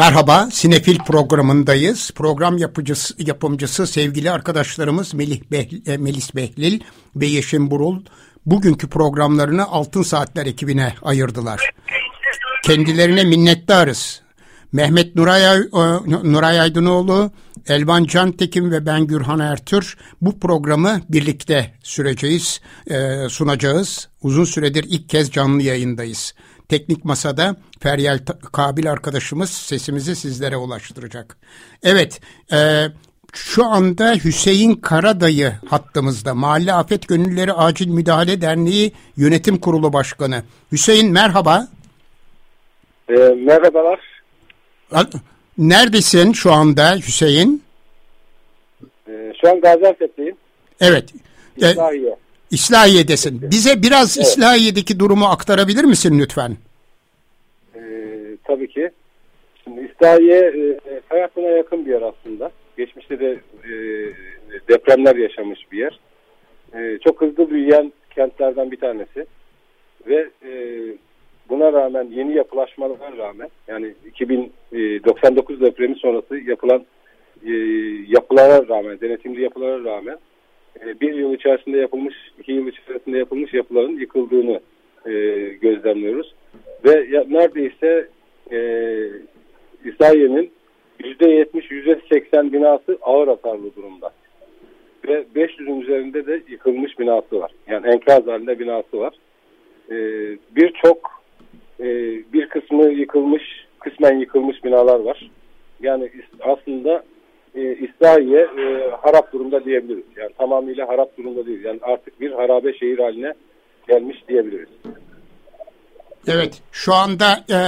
Merhaba, Sinefil programındayız. Program yapıcısı, yapımcısı sevgili arkadaşlarımız Melih Behl e, Melis Behlil ve Yeşim Burul bugünkü programlarını Altın Saatler ekibine ayırdılar. Kendilerine minnettarız. Mehmet Nuray, e, Nuray Aydınoğlu, Elvan Cantekin ve ben Gürhan Ertür bu programı birlikte süreceğiz, e, sunacağız. Uzun süredir ilk kez canlı yayındayız. Teknik Masa'da Feryal Kabil arkadaşımız sesimizi sizlere ulaştıracak. Evet, e, şu anda Hüseyin Karadayı hattımızda. Mahalle Afet Gönülleri Acil Müdahale Derneği Yönetim Kurulu Başkanı. Hüseyin merhaba. E, merhabalar. Neredesin şu anda Hüseyin? E, şu an Gaziantep'teyim. Evet. E, İslahiye. İslahiye'desin. Bize biraz evet. İslahiye'deki durumu aktarabilir misin lütfen? Ee, tabii ki. Şimdi İslahiye e, hayatına yakın bir yer aslında. Geçmişte de e, depremler yaşamış bir yer. E, çok hızlı büyüyen kentlerden bir tanesi. Ve e, buna rağmen yeni yapılaşmalara rağmen yani 2099 depremi sonrası yapılan e, yapılara rağmen, denetimli yapılara rağmen e, bir yıl içerisinde yapılmış, iki yıl içerisinde yapılmış yapıların yıkıldığını e, gözlemliyoruz. Ve ya, neredeyse e, İsrail'in %70, %80 binası ağır hasarlı durumda. Ve 500'ün üzerinde de yıkılmış binası var. Yani enkaz halinde binası var. E, Birçok e, bir kısmı yıkılmış, kısmen yıkılmış binalar var. Yani aslında e, İslahiye e, harap durumda diyebiliriz. Yani tamamıyla harap durumda değil. Yani artık bir harabe şehir haline gelmiş diyebiliriz. Evet, şu anda e,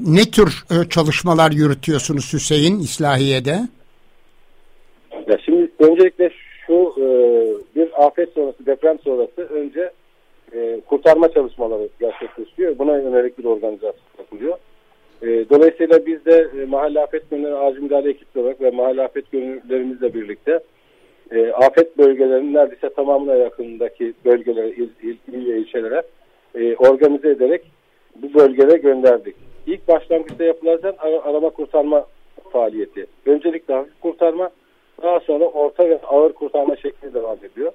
ne tür e, çalışmalar yürütüyorsunuz Hüseyin İslahiye'de? Ya şimdi öncelikle şu e, bir afet sonrası, deprem sonrası önce e, kurtarma çalışmaları gerçekleşiyor. Buna yönelik bir organizasyon yapılıyor. E, dolayısıyla biz de e, mahalle afet gönülleri acil müdahale ekibi olarak ve mahalle afet gönüllerimizle birlikte e, afet bölgelerinin neredeyse tamamına yakındaki bölgelere, il, il, il ve ilçelere e, organize ederek bu bölgelere gönderdik. İlk başlangıçta yapılacak arama kurtarma faaliyeti. Öncelikle hafif kurtarma, daha sonra orta ve ağır kurtarma şekli devam ediyor.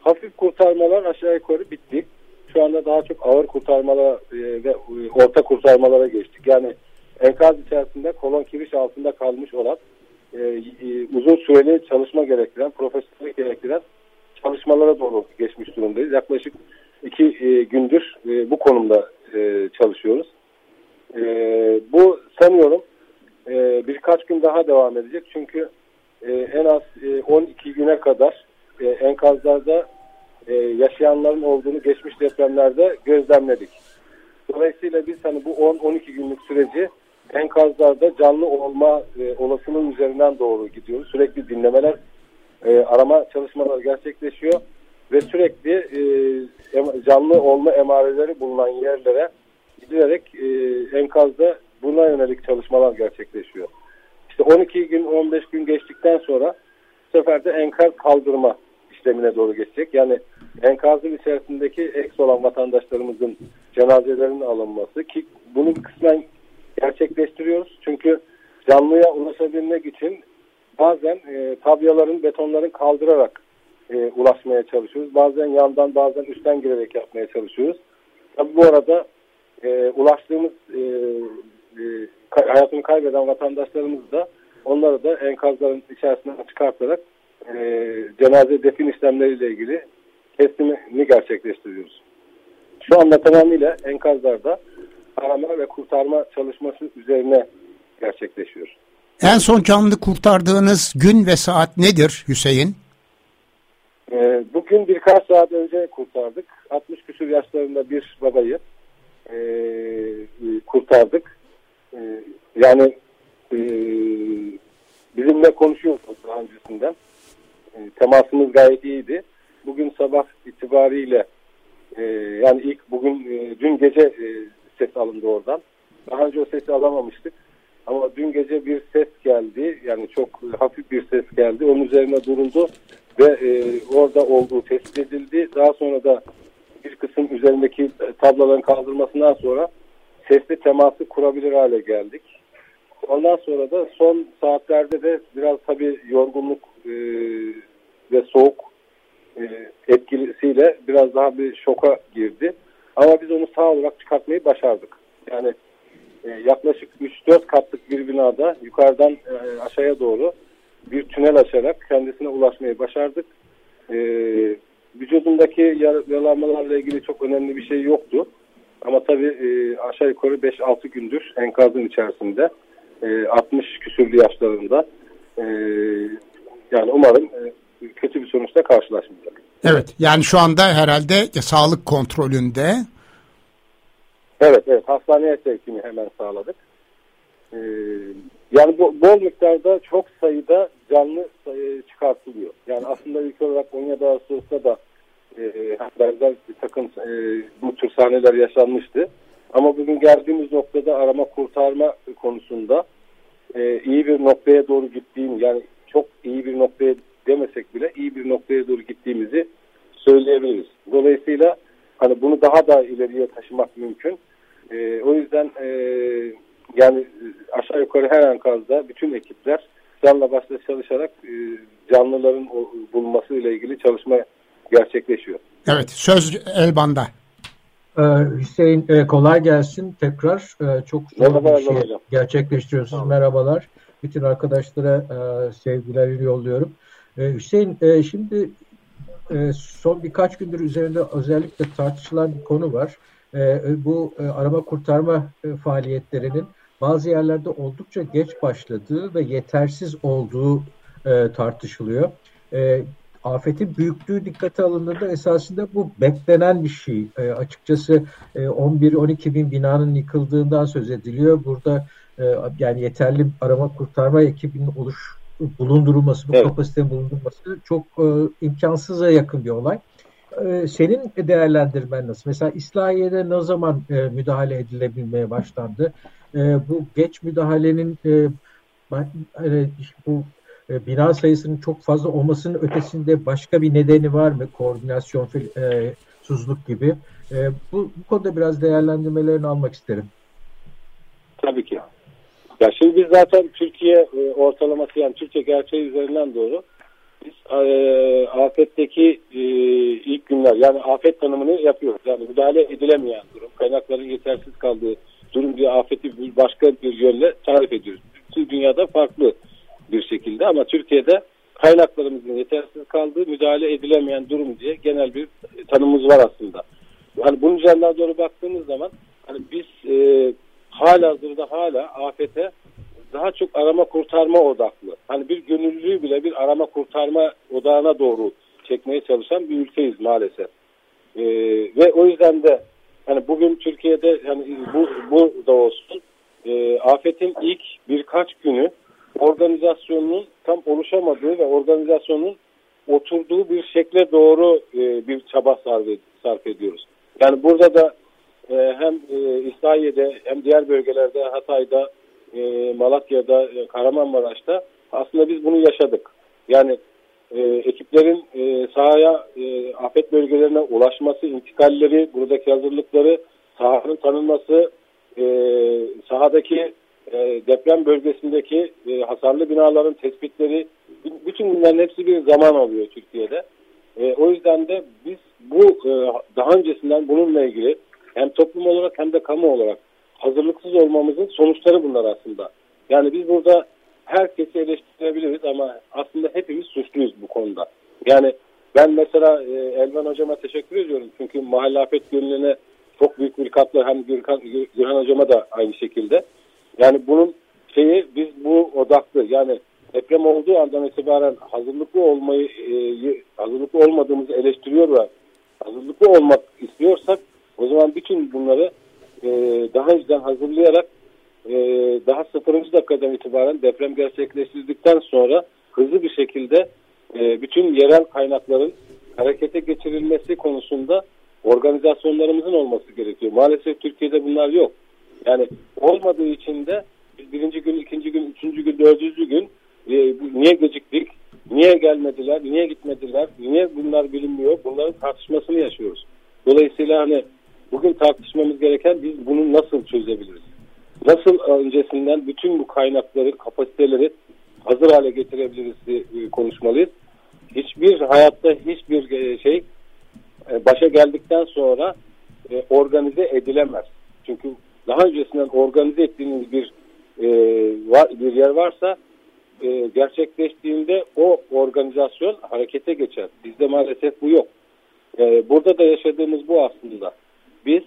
Hafif kurtarmalar aşağı yukarı bitti. Şu anda daha çok ağır kurtarmalara e, ve orta kurtarmalara geçtik. Yani enkaz içerisinde kolon kiriş altında kalmış olan e, e, uzun süreli çalışma gerektiren, profesyonel gerektiren çalışmalara doğru geçmiş durumdayız. Yaklaşık iki e, gündür e, bu konumda e, çalışıyoruz. E, bu sanıyorum e, birkaç gün daha devam edecek. Çünkü e, en az e, 12 güne kadar e, enkazlarda e, yaşayanların olduğunu geçmiş depremlerde gözlemledik. Dolayısıyla biz hani bu 10-12 günlük süreci enkazlarda canlı olma e, olasılığının üzerinden doğru gidiyoruz. Sürekli dinlemeler, e, arama çalışmalar gerçekleşiyor ve sürekli e, canlı olma emareleri bulunan yerlere gidilerek e, enkazda buna yönelik çalışmalar gerçekleşiyor. İşte 12 gün 15 gün geçtikten sonra bu sefer de enkaz kaldırma işlemine doğru geçecek. Yani enkazın içerisindeki eks olan vatandaşlarımızın cenazelerinin alınması ki bunu kısmen gerçekleştiriyoruz. Çünkü canlıya ulaşabilmek için bazen e, tabyaların, betonların kaldırarak e, ulaşmaya çalışıyoruz. Bazen yandan bazen üstten girerek yapmaya çalışıyoruz. Tabi bu arada e, ulaştığımız e, e, hayatını kaybeden vatandaşlarımız da onları da enkazların içerisinden çıkartarak e, cenaze defin işlemleriyle ilgili kestimini gerçekleştiriyoruz. Şu anda tamamıyla enkazlarda arama ve kurtarma çalışması üzerine gerçekleşiyor. En son canlı kurtardığınız gün ve saat nedir Hüseyin? E, bugün birkaç saat önce kurtardık. 60 küsur yaşlarında bir babayı e, kurtardık. E, yani e, bizimle konuşuyordu daha öncesinden. E, temasımız gayet iyiydi. Bugün sabah itibariyle e, yani ilk bugün e, dün gece e, ses alındı oradan. Daha önce o sesi alamamıştık. Ama dün gece bir ses geldi. Yani çok hafif bir ses geldi. Onun üzerine duruldu ve e, orada olduğu tespit edildi. Daha sonra da bir kısım üzerindeki tabloların kaldırmasından sonra sesli teması kurabilir hale geldik. Ondan sonra da son saatlerde de biraz tabii yorgunluk e, ve soğuk e, etkisiyle biraz daha bir şoka girdi. Ama biz onu sağ olarak çıkartmayı başardık. Yani e, yaklaşık 3-4 katlık bir binada yukarıdan e, aşağıya doğru bir tünel açarak kendisine ulaşmayı başardık. E, vücudundaki yaralanmalarla ilgili çok önemli bir şey yoktu. Ama tabii e, aşağı yukarı 5-6 gündür enkazın içerisinde e, 60 küsürlü yaşlarında e, yani umarım e, kötü bir sonuçla karşılaşmayacak. Evet yani şu anda herhalde sağlık kontrolünde. Evet evet hastaneye sevkini hemen sağladık. Ee, yani bu, bol miktarda çok sayıda canlı sayı çıkartılıyor. Yani aslında ülke olarak 17 Ağustos'ta da e, benzer bir takım e, bu tür sahneler yaşanmıştı. Ama bugün geldiğimiz noktada arama kurtarma konusunda e, iyi bir noktaya doğru gittiğim yani çok iyi bir noktaya demesek bile iyi bir noktaya doğru gittiğimizi söyleyebiliriz. Dolayısıyla hani bunu daha da ileriye taşımak mümkün. E, o yüzden e, yani aşağı yukarı her enkazda bütün ekipler canla başla çalışarak e, canlıların bulunması ile ilgili çalışma gerçekleşiyor. Evet söz Elban'da. Ee, Hüseyin e, kolay gelsin tekrar. Ee, çok zor bir şey hocam. gerçekleştiriyorsunuz. Tamam. Merhabalar. Bütün arkadaşlara e, sevgilerimi yolluyorum. Ee, Hüseyin e, şimdi e, son birkaç gündür üzerinde özellikle tartışılan bir konu var. E, bu arama kurtarma faaliyetlerinin bazı yerlerde oldukça geç başladığı ve yetersiz olduğu tartışılıyor. Afetin büyüklüğü dikkate alındığında esasında bu beklenen bir şey. Açıkçası e, 11-12 bin binanın yıkıldığından söz ediliyor. Burada yani yeterli arama kurtarma ekibinin oluş bulundurulması, bu evet. kapasitenin bulundurulması çok e, imkansıza yakın bir olay. E, senin değerlendirmen nasıl? Mesela İslahiye'de ne zaman e, müdahale edilebilmeye başlandı? E, bu geç müdahalenin e, e, bu e, bina sayısının çok fazla olmasının ötesinde başka bir nedeni var mı? Koordinasyon, e, suzluk gibi. E, bu, bu konuda biraz değerlendirmelerini almak isterim. Tabii ki. Ya şimdi biz zaten Türkiye e, ortalaması yani Türkiye gerçeği üzerinden doğru biz e, afetteki e, ilk günler yani afet tanımını yapıyoruz. Yani müdahale edilemeyen durum, kaynakların yetersiz kaldığı durum bir afeti bir başka bir yönle tarif ediyoruz. Bütün dünyada farklı bir şekilde ama Türkiye'de kaynaklarımızın yetersiz kaldığı müdahale edilemeyen durum diye genel bir tanımımız var aslında. Yani bunun üzerinden doğru baktığımız zaman hani biz e, hala hazırda hala afete daha çok arama kurtarma odaklı. Hani bir gönüllülüğü bile bir arama kurtarma odağına doğru çekmeye çalışan bir ülkeyiz maalesef. Ee, ve o yüzden de hani bugün Türkiye'de yani bu, bu da olsun e, afetin ilk birkaç günü organizasyonun tam oluşamadığı ve organizasyonun oturduğu bir şekle doğru e, bir çaba sarf, sarf ediyoruz. Yani burada da e, hem e, İslahiye'de hem diğer bölgelerde Hatay'da, e, Malatya'da, e, Kahramanmaraş'ta aslında biz bunu yaşadık. Yani e, ekiplerin e, sahaya, afet bölgelerine ulaşması, intikalleri, buradaki hazırlıkları, sahanın tanınması, sahadaki deprem bölgesindeki hasarlı binaların tespitleri, bütün bunların hepsi bir zaman alıyor Türkiye'de. O yüzden de biz bu daha öncesinden bununla ilgili hem toplum olarak hem de kamu olarak hazırlıksız olmamızın sonuçları bunlar aslında. Yani biz burada herkesi eleştirebiliriz ama aslında hepimiz suçluyuz bu konuda. Yani ben mesela e, Elvan Hocama teşekkür ediyorum. Çünkü mahalle afet gönüllüğüne çok büyük bir katla hem Gürkan, Gürhan Hocama da aynı şekilde. Yani bunun şeyi biz bu odaklı yani deprem olduğu andan itibaren hazırlıklı olmayı e, hazırlıklı olmadığımızı eleştiriyor ve hazırlıklı olmak istiyorsak o zaman bütün bunları e, daha önceden hazırlayarak e, daha sıfırıncı dakikadan itibaren deprem gerçekleştirdikten sonra hızlı bir şekilde e, bütün yerel kaynakların harekete geçirilmesi konusunda organizasyonlarımızın olması gerekiyor. Maalesef Türkiye'de bunlar yok. Yani olmadığı için de birinci gün, ikinci gün, üçüncü gün, dördüncü gün e, niye geciktik, niye gelmediler, niye gitmediler, niye bunlar bilinmiyor bunların tartışmasını yaşıyoruz. Dolayısıyla hani bugün tartışmamız gereken biz bunu nasıl çözebiliriz? Nasıl öncesinden bütün bu kaynakları, kapasiteleri hazır hale getirebiliriz e, konuşmalıyız. Hiçbir hayatta hiçbir e, şey e, başa geldikten sonra organize edilemez. Çünkü daha öncesinden organize ettiğiniz bir bir yer varsa gerçekleştiğinde o organizasyon harekete geçer. Bizde maalesef bu yok. Burada da yaşadığımız bu aslında. Biz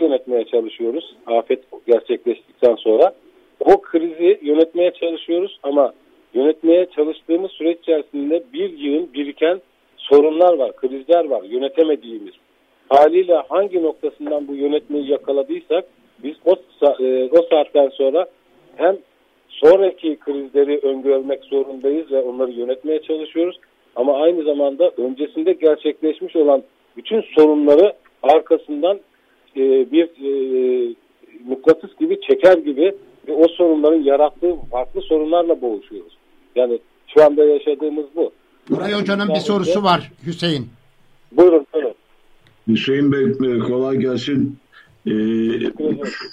yönetmeye çalışıyoruz. Afet gerçekleştikten sonra. O krizi yönetmeye çalışıyoruz ama yönetmeye çalıştığımız süreç içerisinde bir yığın biriken sorunlar var, krizler var, yönetemediğimiz. Haliyle hangi noktasından bu yönetmeyi yakaladıysak biz o, e, o saatten sonra hem sonraki krizleri öngörmek zorundayız ve onları yönetmeye çalışıyoruz. Ama aynı zamanda öncesinde gerçekleşmiş olan bütün sorunları arkasından e, bir e, mıknatıs gibi çeker gibi ve o sorunların yarattığı farklı sorunlarla boğuşuyoruz. Yani şu anda yaşadığımız bu. Nuray Hoca'nın bir sorusu var Hüseyin. Buyurun buyurun. Hüseyin Bey e, kolay gelsin. Ee,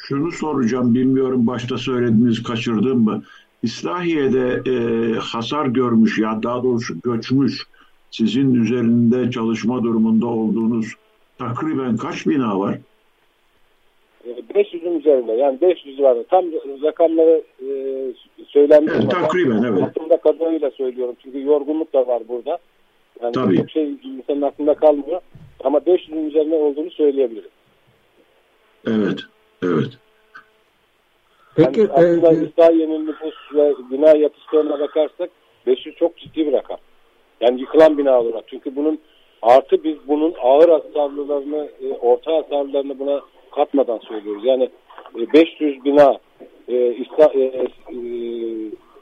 şunu soracağım bilmiyorum başta söylediğiniz kaçırdım mı? İslahiye'de e, hasar görmüş ya daha doğrusu göçmüş sizin üzerinde çalışma durumunda olduğunuz takriben kaç bina var? 500'ün üzerinde yani 500 var. Tam rakamları e, söylenmiş. Evet, takriben evet. Aklımda kadarıyla söylüyorum çünkü yorgunluk da var burada. Yani Tabii. çok şey insanın aklında kalmıyor. Ama 500'ün üzerinde olduğunu söyleyebilirim. Evet, evet. Peki, yani aslında e, İsrail'in nüfus ve bina yapısına bakarsak 500 çok ciddi bir rakam. Yani yıkılan bina olarak. Çünkü bunun artı biz bunun ağır hasarlılarını, e, orta hasarlarını buna katmadan söylüyoruz. Yani 500 e, bina e, İsta, e, e,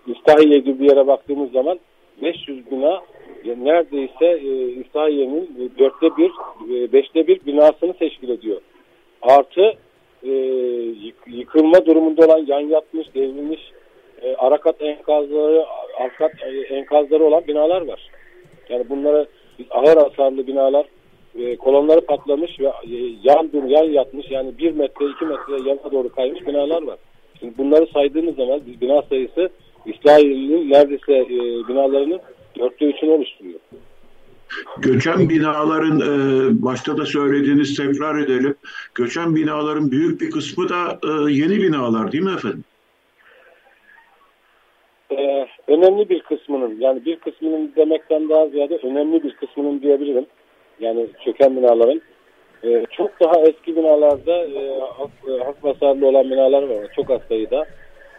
İstahiye gibi bir yere baktığımız zaman 500 bina yani neredeyse e, İstahiye'nin dörtte bir, e, beşte bir binasını teşkil ediyor. Artı e, yıkılma durumunda olan yan yatmış, devrilmiş e, arakat enkazları, arkat e, enkazları olan binalar var. Yani bunlara ağır hasarlı binalar e, kolonları patlamış ve e, yan dur yan yatmış yani bir metre iki metre yana doğru kaymış binalar var. Şimdi bunları saydığımız zaman bina sayısı İsrail'in neredeyse e, binalarının dörtte üçünü oluşturuyor. Göçen binaların e, başta da söylediğiniz tekrar edelim. Göçen binaların büyük bir kısmı da e, yeni binalar değil mi efendim? Ee, önemli bir kısmının yani bir kısmının demekten daha ziyade önemli bir kısmının diyebilirim yani çöken binaların e, çok daha eski binalarda e, hak, e, hasarlı olan binalar var. Çok az sayıda.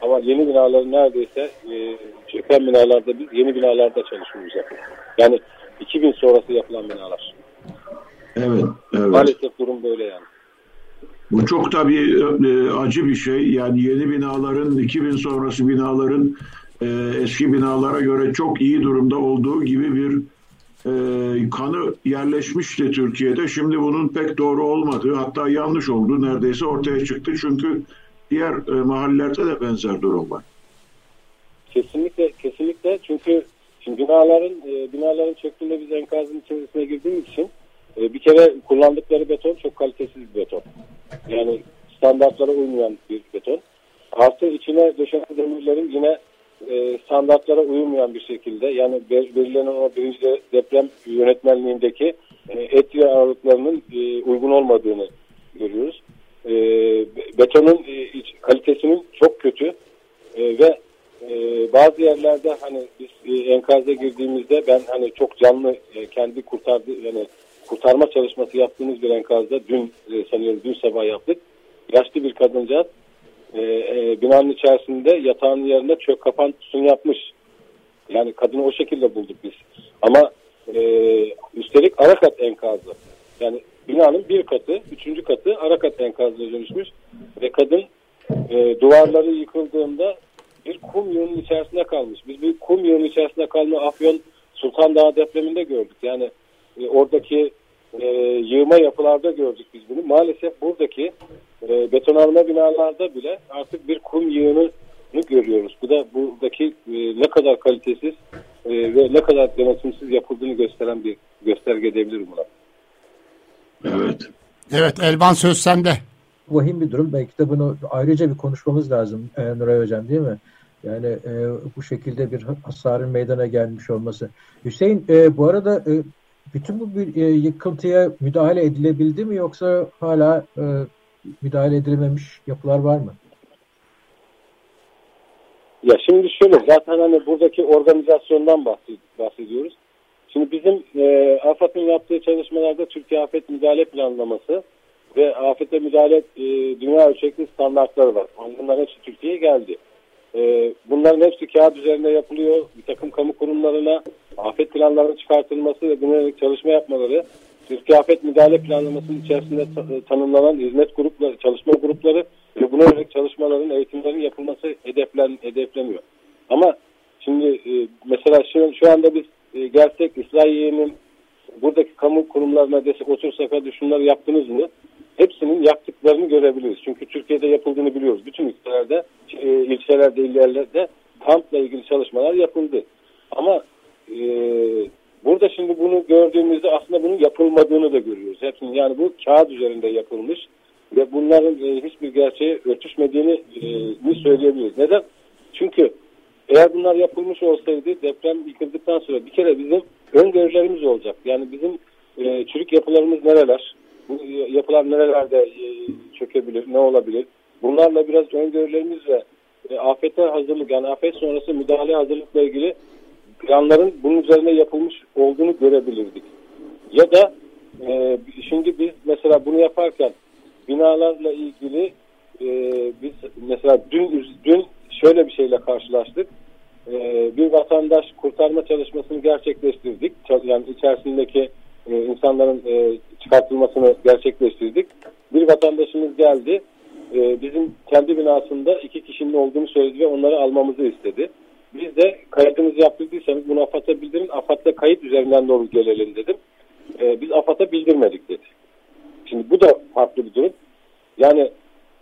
Ama yeni binaların neredeyse e, çöken binalarda biz yeni binalarda çalışıyoruz. Yani 2000 sonrası yapılan binalar. Evet, evet. Maalesef durum böyle yani. Bu çok tabii e, acı bir şey. Yani yeni binaların, 2000 sonrası binaların e, eski binalara göre çok iyi durumda olduğu gibi bir e, kanı yerleşmişti Türkiye'de. Şimdi bunun pek doğru olmadığı hatta yanlış olduğu neredeyse ortaya çıktı. Çünkü diğer e, mahallelerde de benzer durum var. Kesinlikle kesinlikle çünkü şimdi binaların e, binaların çöktüğünde biz enkazın içerisine girdiğimiz için e, bir kere kullandıkları beton çok kalitesiz bir beton. Yani standartlara uymayan bir beton. Artı içine döşenen demirlerin yine e, standartlara uymayan bir şekilde yani verilen o birinci deprem yönetmenliğindeki e, etki aralıklarının e, uygun olmadığını görüyoruz. E, betonun e, kalitesinin çok kötü e, ve e, bazı yerlerde hani biz e, enkaza girdiğimizde ben hani çok canlı e, kendi kurtardı yani kurtarma çalışması yaptığımız bir enkazda dün e, sanıyorum dün sabah yaptık. Yaşlı bir kadıncağız e, e, binanın içerisinde yatağın yerine çök kapan kutusunu yapmış. Yani kadını o şekilde bulduk biz. Ama e, üstelik ara kat enkazı. Yani binanın bir katı, üçüncü katı ara kat enkazına dönüşmüş. Ve kadın e, duvarları yıkıldığında bir kum yığının içerisinde kalmış. Biz bir kum yığının içerisinde kalma Afyon Sultan Dağı depreminde gördük. Yani e, oradaki e, yığma yapılarda gördük biz bunu. Maalesef buradaki e, betonarme binalarda bile artık bir kum yığını görüyoruz. Bu da buradaki e, ne kadar kalitesiz e, ve ne kadar denetimsiz yapıldığını gösteren bir gösterge edebilirim buna. Evet. Evet Elvan söz sende. Vahim bir durum. Belki de bunu ayrıca bir konuşmamız lazım e, Nuray Hocam değil mi? Yani e, bu şekilde bir hasarın meydana gelmiş olması. Hüseyin e, bu arada e, bütün bu bir e, yıkıntıya müdahale edilebildi mi yoksa hala e, müdahale edilememiş yapılar var mı? Ya şimdi şöyle zaten hani buradaki organizasyondan bahsediyoruz. Şimdi bizim e, AFAD'ın yaptığı çalışmalarda Türkiye Afet Müdahale Planlaması ve afete müdahale e, dünya ölçekli standartları var. Bunların hepsi Türkiye'ye geldi. E, bunların hepsi kağıt üzerinde yapılıyor. Bir takım kamu kurumlarına afet planlarının çıkartılması ve buna çalışma yapmaları Türkiye Müdahale Planlaması'nın içerisinde e, tanımlanan hizmet grupları, çalışma grupları ve buna yönelik çalışmaların, eğitimlerin yapılması hedeflen, hedefleniyor. Ama şimdi e, mesela şu, şu anda biz e, gelsek İsrail'in buradaki kamu kurumlarına desek otursak hadi şunları yaptınız mı? Hepsinin yaptıklarını görebiliriz. Çünkü Türkiye'de yapıldığını biliyoruz. Bütün ilçelerde, e, ilçelerde, illerde kampla ilgili çalışmalar yapıldı. Ama e, burada şimdi bunu gördüğümüzde aslında bunun yapılmadığını da görüyoruz. Hepsinin yani bu kağıt üzerinde yapılmış ve bunların e, hiçbir gerçeğe örtüşmediğini e, söyleyebiliriz. Neden? Çünkü eğer bunlar yapılmış olsaydı deprem yıkıldıktan sonra bir kere bizim öngörülerimiz olacak. Yani bizim e, çürük yapılarımız nereler? Bu yapılar nerelerde e, çökebilir, ne olabilir? Bunlarla biraz öngörülerimiz ve e, afete hazırlık yani afet sonrası müdahale hazırlıkla ilgili planların bunun üzerine yapılmış olduğunu görebilirdik. Ya da e, şimdi biz mesela bunu yaparken binalarla ilgili e, biz mesela dün dün şöyle bir şeyle karşılaştık. E, bir vatandaş kurtarma çalışmasını gerçekleştirdik. Yani içerisindeki e, insanların e, çıkartılmasını gerçekleştirdik. Bir vatandaşımız geldi. E, bizim kendi binasında iki kişinin olduğunu söyledi ve onları almamızı istedi. Biz de kaydımızı yaptırdıysanız bunu AFAD'a bildirin. AFAD'la kayıt üzerinden doğru gelelim dedim. E, biz AFAD'a bildirmedik dedi. Şimdi bu da farklı bir durum. Yani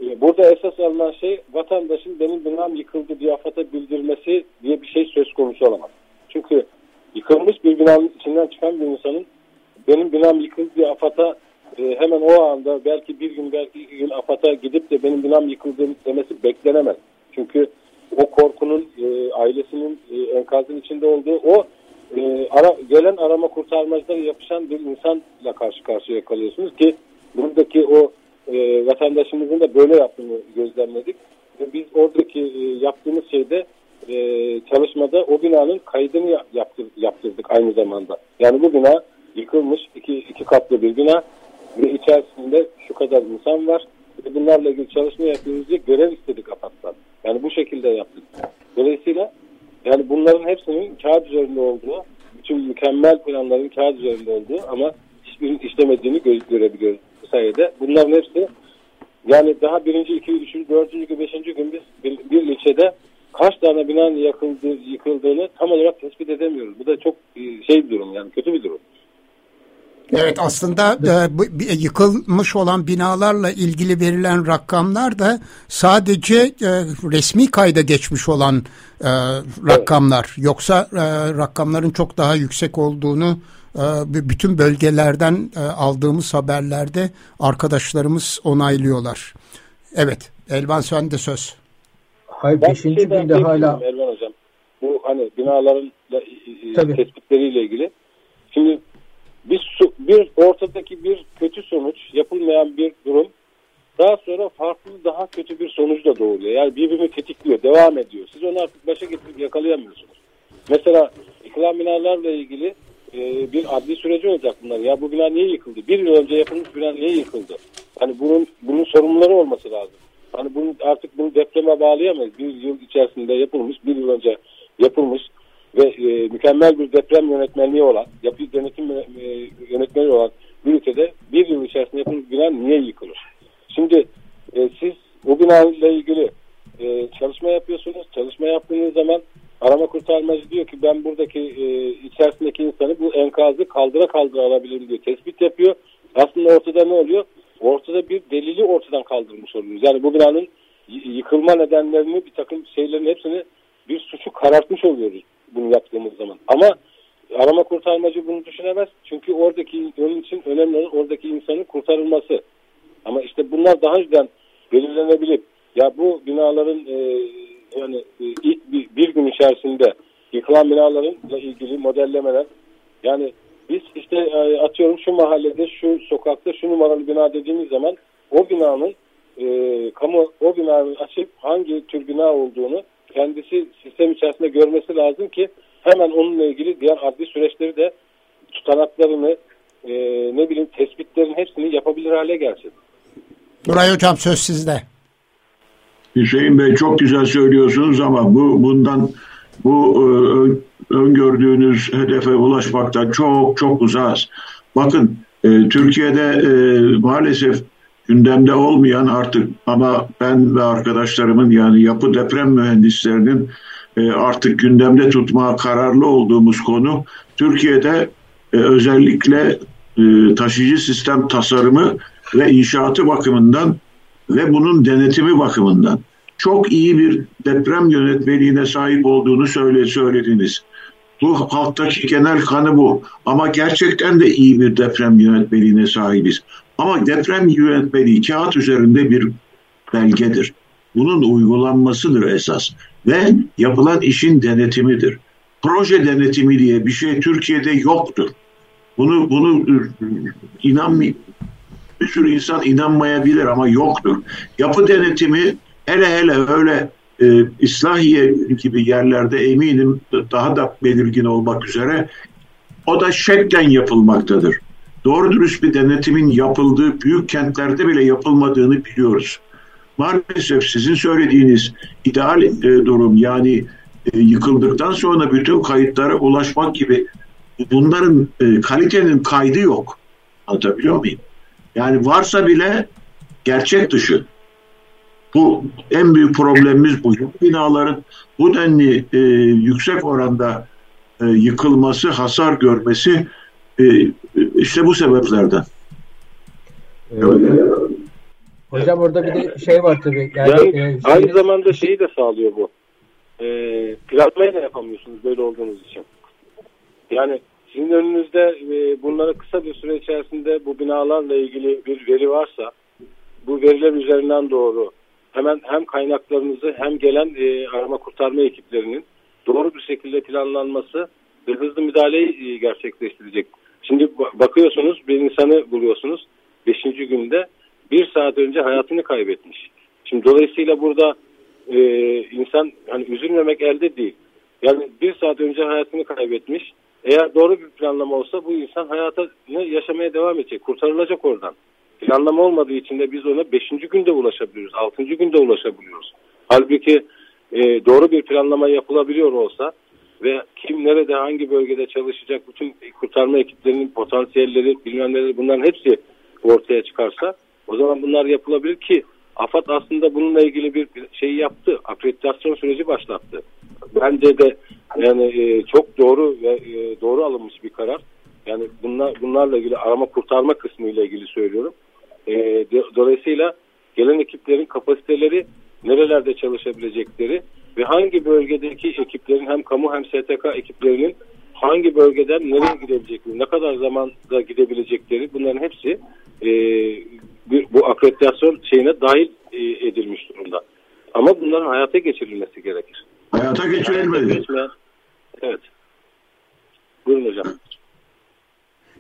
e, burada esas alınan şey vatandaşın benim binam yıkıldı diye AFAD'a bildirmesi diye bir şey söz konusu olamaz. Çünkü yıkılmış bir binanın içinden çıkan bir insanın benim binam yıkıldı diye AFAD'a e, hemen o anda belki bir gün belki iki gün AFAD'a gidip de benim binam yıkıldı demesi beklenemez. Çünkü o korkunun e, ailesinin e, enkazın içinde olduğu o e, ara, gelen arama kurtarmacılara yapışan bir insanla karşı karşıya kalıyorsunuz ki buradaki o e, vatandaşımızın da böyle yaptığını gözlemledik. Ve biz oradaki e, yaptığımız şeyde e, çalışmada o binanın kaydını yaptır, yaptırdık aynı zamanda. Yani bu bina yıkılmış iki, iki katlı bir bina ve içerisinde şu kadar insan var ve bunlarla ilgili çalışma yapıyoruz görev istedik AFAD'dan. Yani bu şekilde yaptık. Dolayısıyla yani bunların hepsinin kağıt üzerinde olduğu, bütün mükemmel planların kağıt üzerinde olduğu ama hiçbirinin işlemediğini gö görebiliyoruz bu sayede. Bunların hepsi yani daha birinci, iki, üçüncü, dördüncü, beşinci gün biz bir, bir ilçede kaç tane binanın yakıldı, yıkıldığını tam olarak tespit edemiyoruz. Bu da çok e, şey bir durum yani kötü bir durum. Evet aslında e, bu, yıkılmış olan binalarla ilgili verilen rakamlar da sadece e, resmi kayda geçmiş olan e, rakamlar. Evet. Yoksa e, rakamların çok daha yüksek olduğunu e, bütün bölgelerden e, aldığımız haberlerde arkadaşlarımız onaylıyorlar. Evet Elvan sen de söz. Hayır ben beşinci şey günde hala. Elvan hocam bu hani binaların tespitleriyle ilgili. Şimdi bir, bir ortadaki bir kötü sonuç, yapılmayan bir durum daha sonra farklı daha kötü bir sonuç da doğuruyor. Yani birbirini tetikliyor, devam ediyor. Siz onu artık başa getirip yakalayamıyorsunuz. Mesela yıkılan binalarla ilgili e, bir adli süreci olacak bunlar. Ya bu bina niye yıkıldı? Bir yıl önce yapılmış bina niye yıkıldı? Hani bunun bunun sorumluları olması lazım. Hani bunu artık bunu depreme bağlayamayız. Bir yıl içerisinde yapılmış, bir yıl önce yapılmış ve e, mükemmel bir deprem yönetmenliği olan, yapı denetim e, yönetmeni olan bir ülkede bir yıl içerisinde yapılmış bina niye yıkılır? Şimdi e, siz o binayla ilgili e, çalışma yapıyorsunuz. Çalışma yaptığınız zaman arama kurtarmacı diyor ki ben buradaki e, içerisindeki insanı bu enkazı kaldıra kaldıra alabilirim diye tespit yapıyor. Aslında ortada ne oluyor? Ortada bir delili ortadan kaldırmış oluyoruz. Yani bu binanın yıkılma nedenlerini bir takım şeylerin hepsini bir suçu karartmış oluyoruz bunu yaptığımız zaman. Ama arama kurtarmacı bunu düşünemez. Çünkü oradaki onun için önemli olan oradaki insanın kurtarılması. Ama işte bunlar daha önceden belirlenebilip ya bu binaların e, yani e, ilk bir, bir gün içerisinde yıkılan binalarınla ilgili modellemeler yani biz işte e, atıyorum şu mahallede şu sokakta şu numaralı bina dediğimiz zaman o binanın e, kamu o binanın açıp hangi tür bina olduğunu kendisi sistem içerisinde görmesi lazım ki hemen onunla ilgili diğer adli süreçleri de tutanaklarını e, ne bileyim tespitlerin hepsini yapabilir hale gelsin. Nuray Hocam söz sizde. Hüseyin Bey çok güzel söylüyorsunuz ama bu bundan bu e, öngördüğünüz hedefe ulaşmaktan çok çok uzağız. Bakın e, Türkiye'de e, maalesef gündemde olmayan artık ama ben ve arkadaşlarımın yani yapı deprem mühendislerinin e, artık gündemde tutmaya kararlı olduğumuz konu Türkiye'de e, özellikle e, taşıyıcı sistem tasarımı ve inşaatı bakımından ve bunun denetimi bakımından çok iyi bir deprem yönetmeliğine sahip olduğunu söyle, söylediniz. Bu halktaki genel kanı bu. Ama gerçekten de iyi bir deprem yönetmeliğine sahibiz. Ama deprem yönetmeliği kağıt üzerinde bir belgedir. Bunun uygulanmasıdır esas. Ve yapılan işin denetimidir. Proje denetimi diye bir şey Türkiye'de yoktur. Bunu bunu inanmayın. Bir sürü insan inanmayabilir ama yoktur. Yapı denetimi hele hele öyle e, İslahiye gibi yerlerde eminim daha da belirgin olmak üzere o da şeklen yapılmaktadır. Doğru dürüst bir denetimin yapıldığı büyük kentlerde bile yapılmadığını biliyoruz. Maalesef sizin söylediğiniz ideal e, durum yani e, yıkıldıktan sonra bütün kayıtlara ulaşmak gibi bunların e, kalitenin kaydı yok. Anlatabiliyor muyum? Yani varsa bile gerçek dışı. Bu en büyük problemimiz bu. Binaların bu denli e, yüksek oranda e, yıkılması, hasar görmesi işte bu sebeplerden. Evet. Hocam orada bir de şey var tabii. Yani, yani e, aynı zamanda şeyi de sağlıyor bu. E, planlamayı da yapamıyorsunuz böyle olduğunuz için. Yani sizin önünüzde e, bunları kısa bir süre içerisinde bu binalarla ilgili bir veri varsa bu veriler üzerinden doğru hemen hem kaynaklarınızı hem gelen e, arama kurtarma ekiplerinin doğru bir şekilde planlanması ve hızlı müdahaleyi e, gerçekleştirecek. Şimdi bakıyorsunuz bir insanı buluyorsunuz 5. günde bir saat önce hayatını kaybetmiş. Şimdi dolayısıyla burada e, insan hani üzülmemek elde değil. Yani bir saat önce hayatını kaybetmiş. Eğer doğru bir planlama olsa bu insan hayatını yaşamaya devam edecek. Kurtarılacak oradan. Planlama olmadığı için de biz ona 5. günde ulaşabiliyoruz. 6. günde ulaşabiliyoruz. Halbuki e, doğru bir planlama yapılabiliyor olsa ve kim nerede hangi bölgede çalışacak bütün kurtarma ekiplerinin potansiyelleri bilmem neleri bunların hepsi ortaya çıkarsa o zaman bunlar yapılabilir ki AFAD aslında bununla ilgili bir şey yaptı. Akreditasyon süreci başlattı. Bence de yani e, çok doğru ve e, doğru alınmış bir karar. Yani bunlar bunlarla ilgili arama kurtarma kısmı ile ilgili söylüyorum. E, dolayısıyla gelen ekiplerin kapasiteleri nerelerde çalışabilecekleri ve hangi bölgedeki ekiplerin hem kamu hem STK ekiplerinin hangi bölgeden nereye gidebilecekleri, ne kadar zamanda gidebilecekleri bunların hepsi e, bu akreditasyon şeyine dahil e, edilmiş durumda. Ama bunların hayata geçirilmesi gerekir. Hayata geçirilmedi. Evet. Buyurun hocam.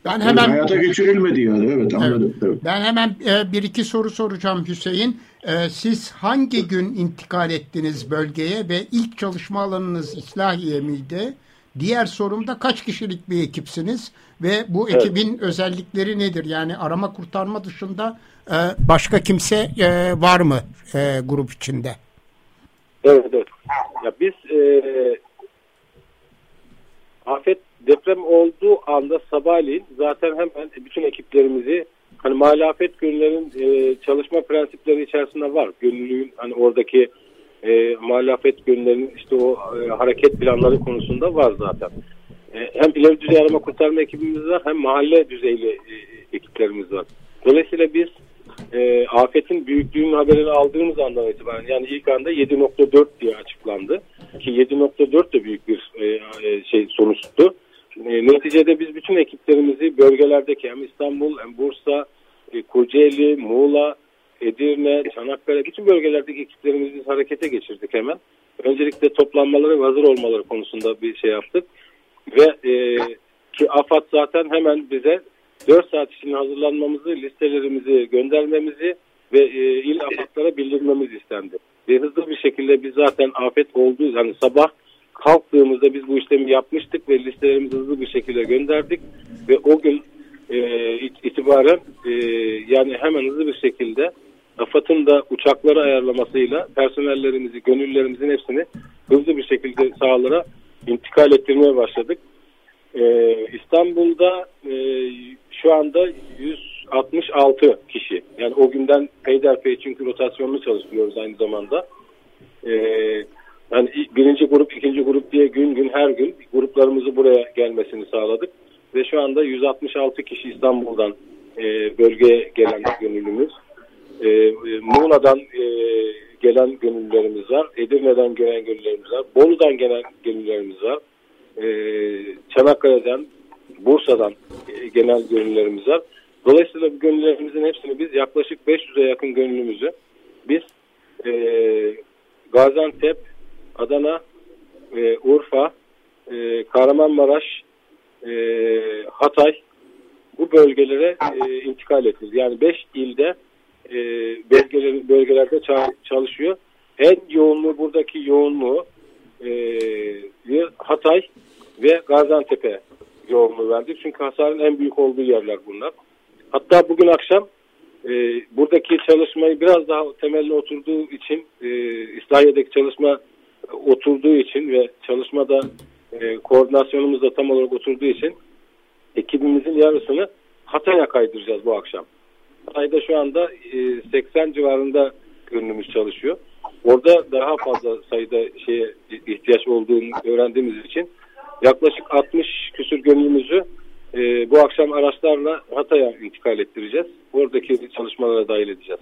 Ben hemen hayata geçirilmedi yani evet anladım. Evet. Ben hemen e, bir iki soru soracağım Hüseyin. E, siz hangi gün intikal ettiniz bölgeye ve ilk çalışma alanınız İslahiye miydi? Diğer sorumda kaç kişilik bir ekipsiniz ve bu ekibin evet. özellikleri nedir? Yani arama kurtarma dışında e, başka kimse e, var mı e, grup içinde? Evet, evet. Ya biz e, afet deprem olduğu anda sabahleyin zaten hemen bütün ekiplerimizi hani mali afet günlerin e, çalışma prensipleri içerisinde var. Gönüllüğün hani oradaki e, mali afet günlerinin işte o e, hareket planları konusunda var zaten. E, hem ileri düzey arama kurtarma ekibimiz var hem mahalle düzeyli e, ekiplerimiz var. Dolayısıyla biz e, afetin büyüklüğünün haberini aldığımız andan itibaren yani ilk anda 7.4 diye açıklandı. Ki 7.4 de büyük bir e, e, şey sonuçtu. E, neticede biz bütün ekiplerimizi bölgelerdeki hem İstanbul hem Bursa, e, Kocaeli, Muğla, Edirne, Çanakkale bütün bölgelerdeki ekiplerimizi harekete geçirdik hemen. Öncelikle toplanmaları ve hazır olmaları konusunda bir şey yaptık. Ve e, ki AFAD zaten hemen bize 4 saat içinde hazırlanmamızı, listelerimizi göndermemizi ve e, il AFAD'lara bildirmemiz istendi. Ve hızlı bir şekilde biz zaten afet olduğu yani sabah kalktığımızda biz bu işlemi yapmıştık ve listelerimizi hızlı bir şekilde gönderdik ve o gün e, itibaren e, yani hemen hızlı bir şekilde AFAD'ın da uçakları ayarlamasıyla personellerimizi, gönüllerimizin hepsini hızlı bir şekilde sahalara intikal ettirmeye başladık. Ee, İstanbul'da e, şu anda 166 kişi. Yani o günden peyderpey çünkü rotasyonlu çalışıyoruz aynı zamanda. Ee, yani birinci grup, ikinci grup diye gün gün her gün gruplarımızı buraya gelmesini sağladık. Ve şu anda 166 kişi İstanbul'dan e, bölgeye gelen gönüllümüz. E, Muğla'dan e, gelen gönüllülerimiz var. Edirne'den gelen gönüllülerimiz var. Bolu'dan gelen gönüllülerimiz var. E, Çanakkale'den, Bursa'dan e, genel gönüllülerimiz var. Dolayısıyla bu gönüllülerimizin hepsini biz yaklaşık 500'e yakın gönüllümüzü biz e, Gaziantep, Adana, e, Urfa, e, Kahramanmaraş, e, Hatay bu bölgelere e, intikal ettirdi. Yani 5 ilde e, bölgeler, bölgelerde çalışıyor. En yoğunluğu buradaki yoğunluğu e, Hatay ve Gaziantep'e yoğunluğu verdik. Çünkü hasarın en büyük olduğu yerler bunlar. Hatta bugün akşam e, buradaki çalışmayı biraz daha temelli oturduğu için e, İslahiye'deki çalışma oturduğu için ve çalışmada e, koordinasyonumuz da tam olarak oturduğu için ekibimizin yarısını Hatay'a kaydıracağız bu akşam. Hatay'da şu anda e, 80 civarında gönlümüz çalışıyor. Orada daha fazla sayıda şeye ihtiyaç olduğunu öğrendiğimiz için yaklaşık 60 küsür gönlümüzü e, bu akşam araçlarla Hatay'a intikal ettireceğiz. Oradaki çalışmalara dahil edeceğiz.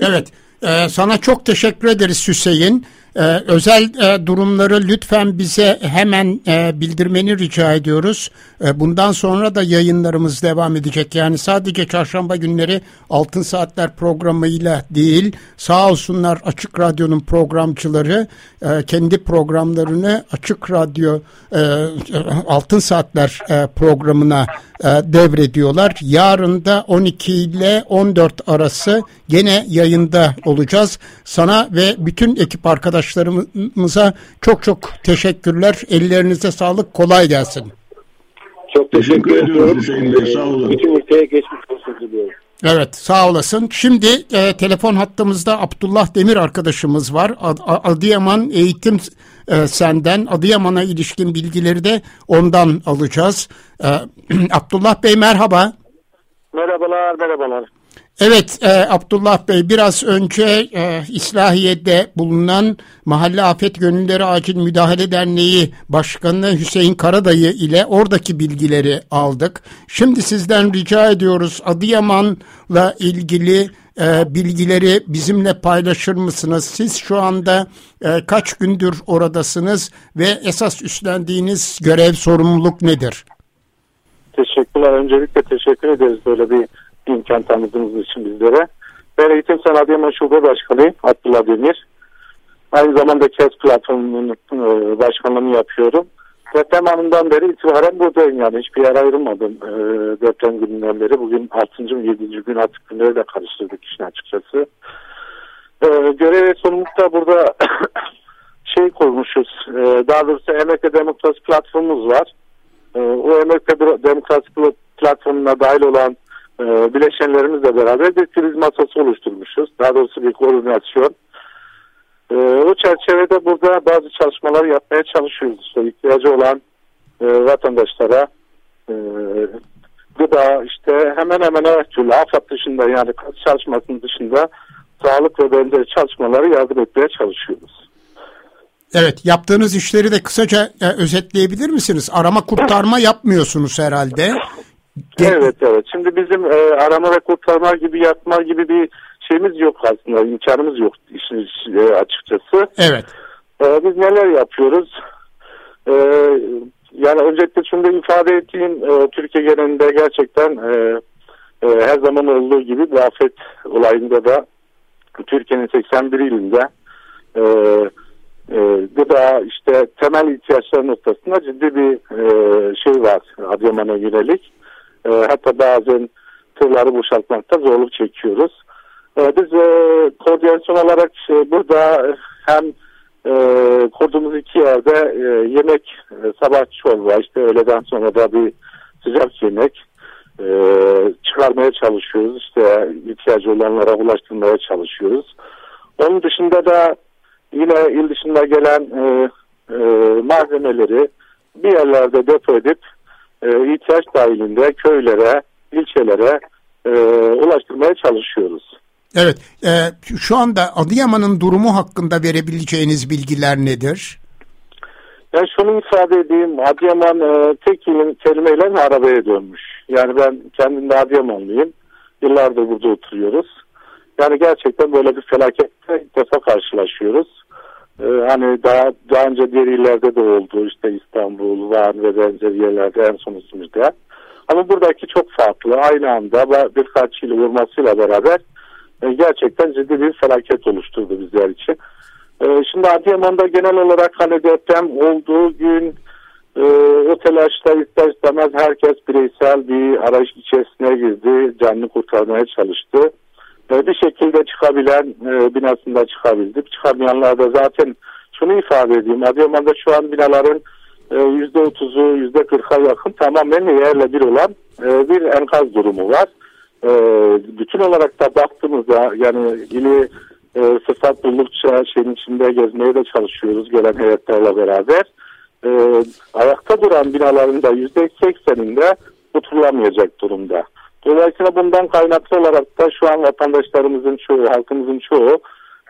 Evet, e, sana çok teşekkür ederiz Hüseyin. Ee, özel e, durumları lütfen bize hemen e, bildirmeni rica ediyoruz. E, bundan sonra da yayınlarımız devam edecek. Yani sadece çarşamba günleri Altın Saatler programıyla değil sağ olsunlar Açık Radyo'nun programcıları e, kendi programlarını Açık Radyo e, Altın Saatler e, programına e, devrediyorlar. Yarın da 12 ile 14 arası gene yayında olacağız. Sana ve bütün ekip arkadaşlarımıza çok çok teşekkürler. Ellerinize sağlık. Kolay gelsin. Çok teşekkür, teşekkür ediyorum Hüseyin Bey. Sağ olun. Bütün ülkeye geçmiş olsun diliyorum. Evet sağ olasın. Şimdi e, telefon hattımızda Abdullah Demir arkadaşımız var. Ad Adıyaman Eğitim e, Senden Adıyaman'a ilişkin bilgileri de ondan alacağız. E, Abdullah Bey merhaba. Merhabalar merhabalar. Evet e, Abdullah Bey biraz önce e, İslahiye'de bulunan Mahalle Afet Gönülleri Acil Müdahale Derneği Başkanı Hüseyin Karadayı ile oradaki bilgileri aldık. Şimdi sizden rica ediyoruz Adıyaman'la ilgili e, bilgileri bizimle paylaşır mısınız? Siz şu anda e, kaç gündür oradasınız ve esas üstlendiğiniz görev sorumluluk nedir? Teşekkürler. Öncelikle teşekkür ederiz böyle bir imkan tanıdığınız için bizlere. Ben Eğitim Sen Adıyaman Şube Başkanıyım Abdullah Demir. Aynı zamanda KES platformunun e, başkanlığını yapıyorum. Deprem anından beri itibaren buradayım yani hiçbir yer ayrılmadım e, deprem gününden beri. Bugün 6. ve 7. gün artık günleri de karıştırdık işin açıkçası. E, görev ve sorumlulukta burada şey kurmuşuz. E, daha doğrusu Emekli Demokrasi platformumuz var. E, o Emekli Demokrasi platformuna dahil olan e, bileşenlerimizle beraber bir kriz masası oluşturmuşuz. Daha doğrusu bir koordinasyon. E, o çerçevede burada bazı çalışmalar yapmaya çalışıyoruz. İşte ihtiyacı olan e, vatandaşlara e, gıda işte hemen hemen her türlü afet dışında yani çalışmasının dışında sağlık ve benzeri çalışmaları yardım etmeye çalışıyoruz. Evet yaptığınız işleri de kısaca e, özetleyebilir misiniz? Arama kurtarma yapmıyorsunuz herhalde. Evet evet. Şimdi bizim e, arama ve kurtarma gibi yapma gibi bir şeyimiz yok aslında. imkanımız yok işin e, açıkçası. Evet. E, biz neler yapıyoruz? E, yani öncelikle şunu da ifade ettiğim e, Türkiye genelinde gerçekten e, e, her zaman olduğu gibi bu afet olayında da Türkiye'nin 81 ilinde e, e, gıda işte temel ihtiyaçlar noktasında ciddi bir e, şey var Adıyaman'a yönelik. E, hatta bazen tırları boşaltmakta zorluk çekiyoruz. E, biz e, koordinasyon olarak e, burada hem e, kurduğumuz iki yerde e, yemek e, sabah çorba işte öğleden sonra da bir sıcak yemek e, çıkarmaya çalışıyoruz. İşte ihtiyacı olanlara ulaştırmaya çalışıyoruz. Onun dışında da yine il dışında gelen e, e, malzemeleri bir yerlerde depo edip e, ihtiyaç dahilinde köylere, ilçelere e, ulaştırmaya çalışıyoruz. Evet, e, şu anda Adıyaman'ın durumu hakkında verebileceğiniz bilgiler nedir? Ben şunu ifade edeyim, Adıyaman e, tek kelimeyle arabaya dönmüş. Yani ben kendim de Adıyamanlıyım, yıllardır burada oturuyoruz. Yani gerçekten böyle bir felaketle ilk defa karşılaşıyoruz. Ee, hani daha, daha önce diğer illerde de oldu işte İstanbul, Van ve benzeri yerlerde en son İzmir'de. Ama buradaki çok farklı. Aynı anda birkaç yıl vurmasıyla beraber e, gerçekten ciddi bir felaket oluşturdu bizler için. E, şimdi Adıyaman'da genel olarak hani deprem olduğu gün e, o telaşta ister istemez herkes bireysel bir arayış içerisine girdi. Canını kurtarmaya çalıştı. E, bir şekilde çıkabilen e, binasında çıkabildi. Çıkamayanlar da zaten şunu ifade edeyim. Adıyaman'da şu an binaların %30'u %40'a yakın tamamen yerle bir olan bir enkaz durumu var. Bütün olarak da baktığımızda yani ili fırsat buldukça şeyin içinde gezmeye de çalışıyoruz gelen heyetlerle beraber. Ayakta duran binaların da %80'inde tutulamayacak durumda. Dolayısıyla bundan kaynaklı olarak da şu an vatandaşlarımızın çoğu, halkımızın çoğu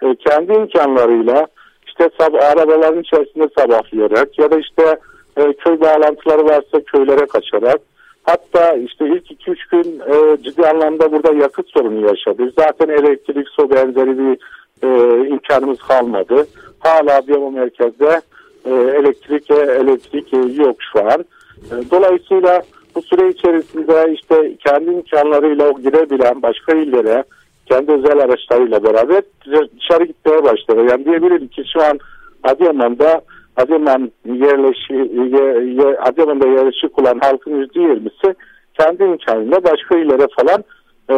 e, kendi imkanlarıyla işte sab arabaların içerisinde sabahlayarak ya da işte e, köy bağlantıları varsa köylere kaçarak hatta işte ilk 2-3 gün e, ciddi anlamda burada yakıt sorunu yaşadık. Zaten elektrik, su benzeri bir e, imkanımız kalmadı. Hala Adıyaman merkezde e, elektrik, elektrik e, yok şu an. E, dolayısıyla bu süre içerisinde işte kendi imkanlarıyla o girebilen başka illere kendi özel araçlarıyla beraber dışarı gitmeye başladı. Yani diyebilirim ki şu an Adıyaman'da Adıyaman yerleşi, Adıyaman'da yerleşik olan halkın yüzde yirmisi kendi imkanıyla başka illere falan e,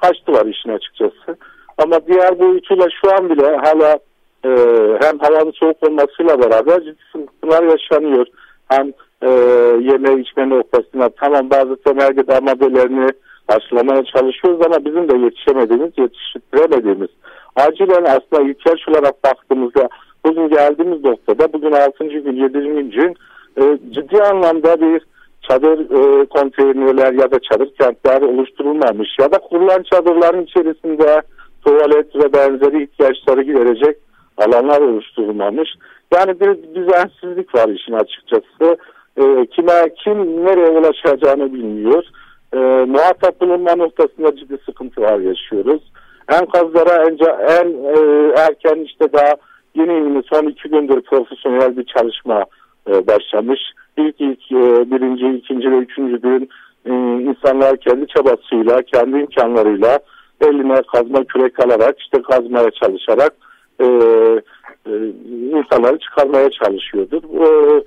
kaçtılar işin açıkçası. Ama diğer boyutuyla şu an bile hala e, hem havanın soğuk olmasıyla beraber ciddi sıkıntılar yaşanıyor. Hem e, yeme içme noktasında tamam bazı temel gıda maddelerini karşılamaya çalışıyoruz ama bizim de yetişemediğimiz, yetiştiremediğimiz acilen aslında ihtiyaç olarak baktığımızda bugün geldiğimiz noktada bugün 6. gün 7. gün e, ciddi anlamda bir çadır e, konteynerler ya da çadır kentler oluşturulmamış ya da kurulan çadırların içerisinde tuvalet ve benzeri ihtiyaçları giderecek alanlar oluşturulmamış. Yani bir düzensizlik var işin açıkçası e, kime kim nereye ulaşacağını bilmiyor. E, muhatap bulunma noktasında ciddi sıkıntılar yaşıyoruz. Enkazlara en, en e, erken işte daha yeni yeni son iki gündür profesyonel bir çalışma e, başlamış. İlk ilk e, birinci, ikinci ve üçüncü gün e, insanlar kendi çabasıyla, kendi imkanlarıyla eline kazma kürek alarak işte kazmaya çalışarak e, e, insanları çıkarmaya çalışıyordur. E,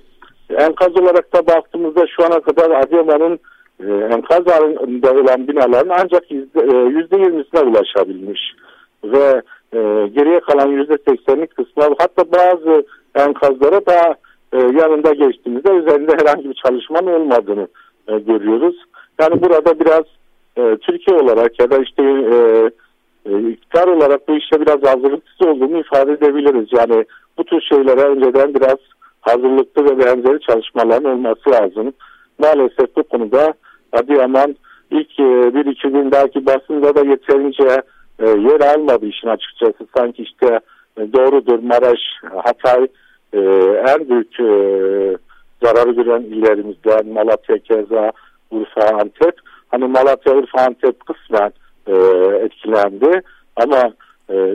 Enkaz olarak da baktığımızda şu ana kadar Adıyaman'ın e, enkaz olan binaların ancak yüzde, e, yirmisine ulaşabilmiş. Ve e, geriye kalan yüzde seksenlik kısmı hatta bazı enkazlara daha e, yanında geçtiğimizde üzerinde herhangi bir çalışmanın olmadığını e, görüyoruz. Yani burada biraz Türkiye olarak ya da işte e, iktidar olarak bu işte biraz hazırlıksız olduğunu ifade edebiliriz. Yani bu tür şeylere önceden biraz hazırlıklı ve benzeri çalışmaların olması lazım. Maalesef bu konuda Adıyaman ilk e, bir iki gün belki basında da yeterince e, yer almadı işin açıkçası. Sanki işte e, doğrudur Maraş, Hatay en büyük zararı gören illerimizden Malatya, Keza, Urfa, Antep. Hani Malatya, Urfa, Antep kısmen etkilendi ama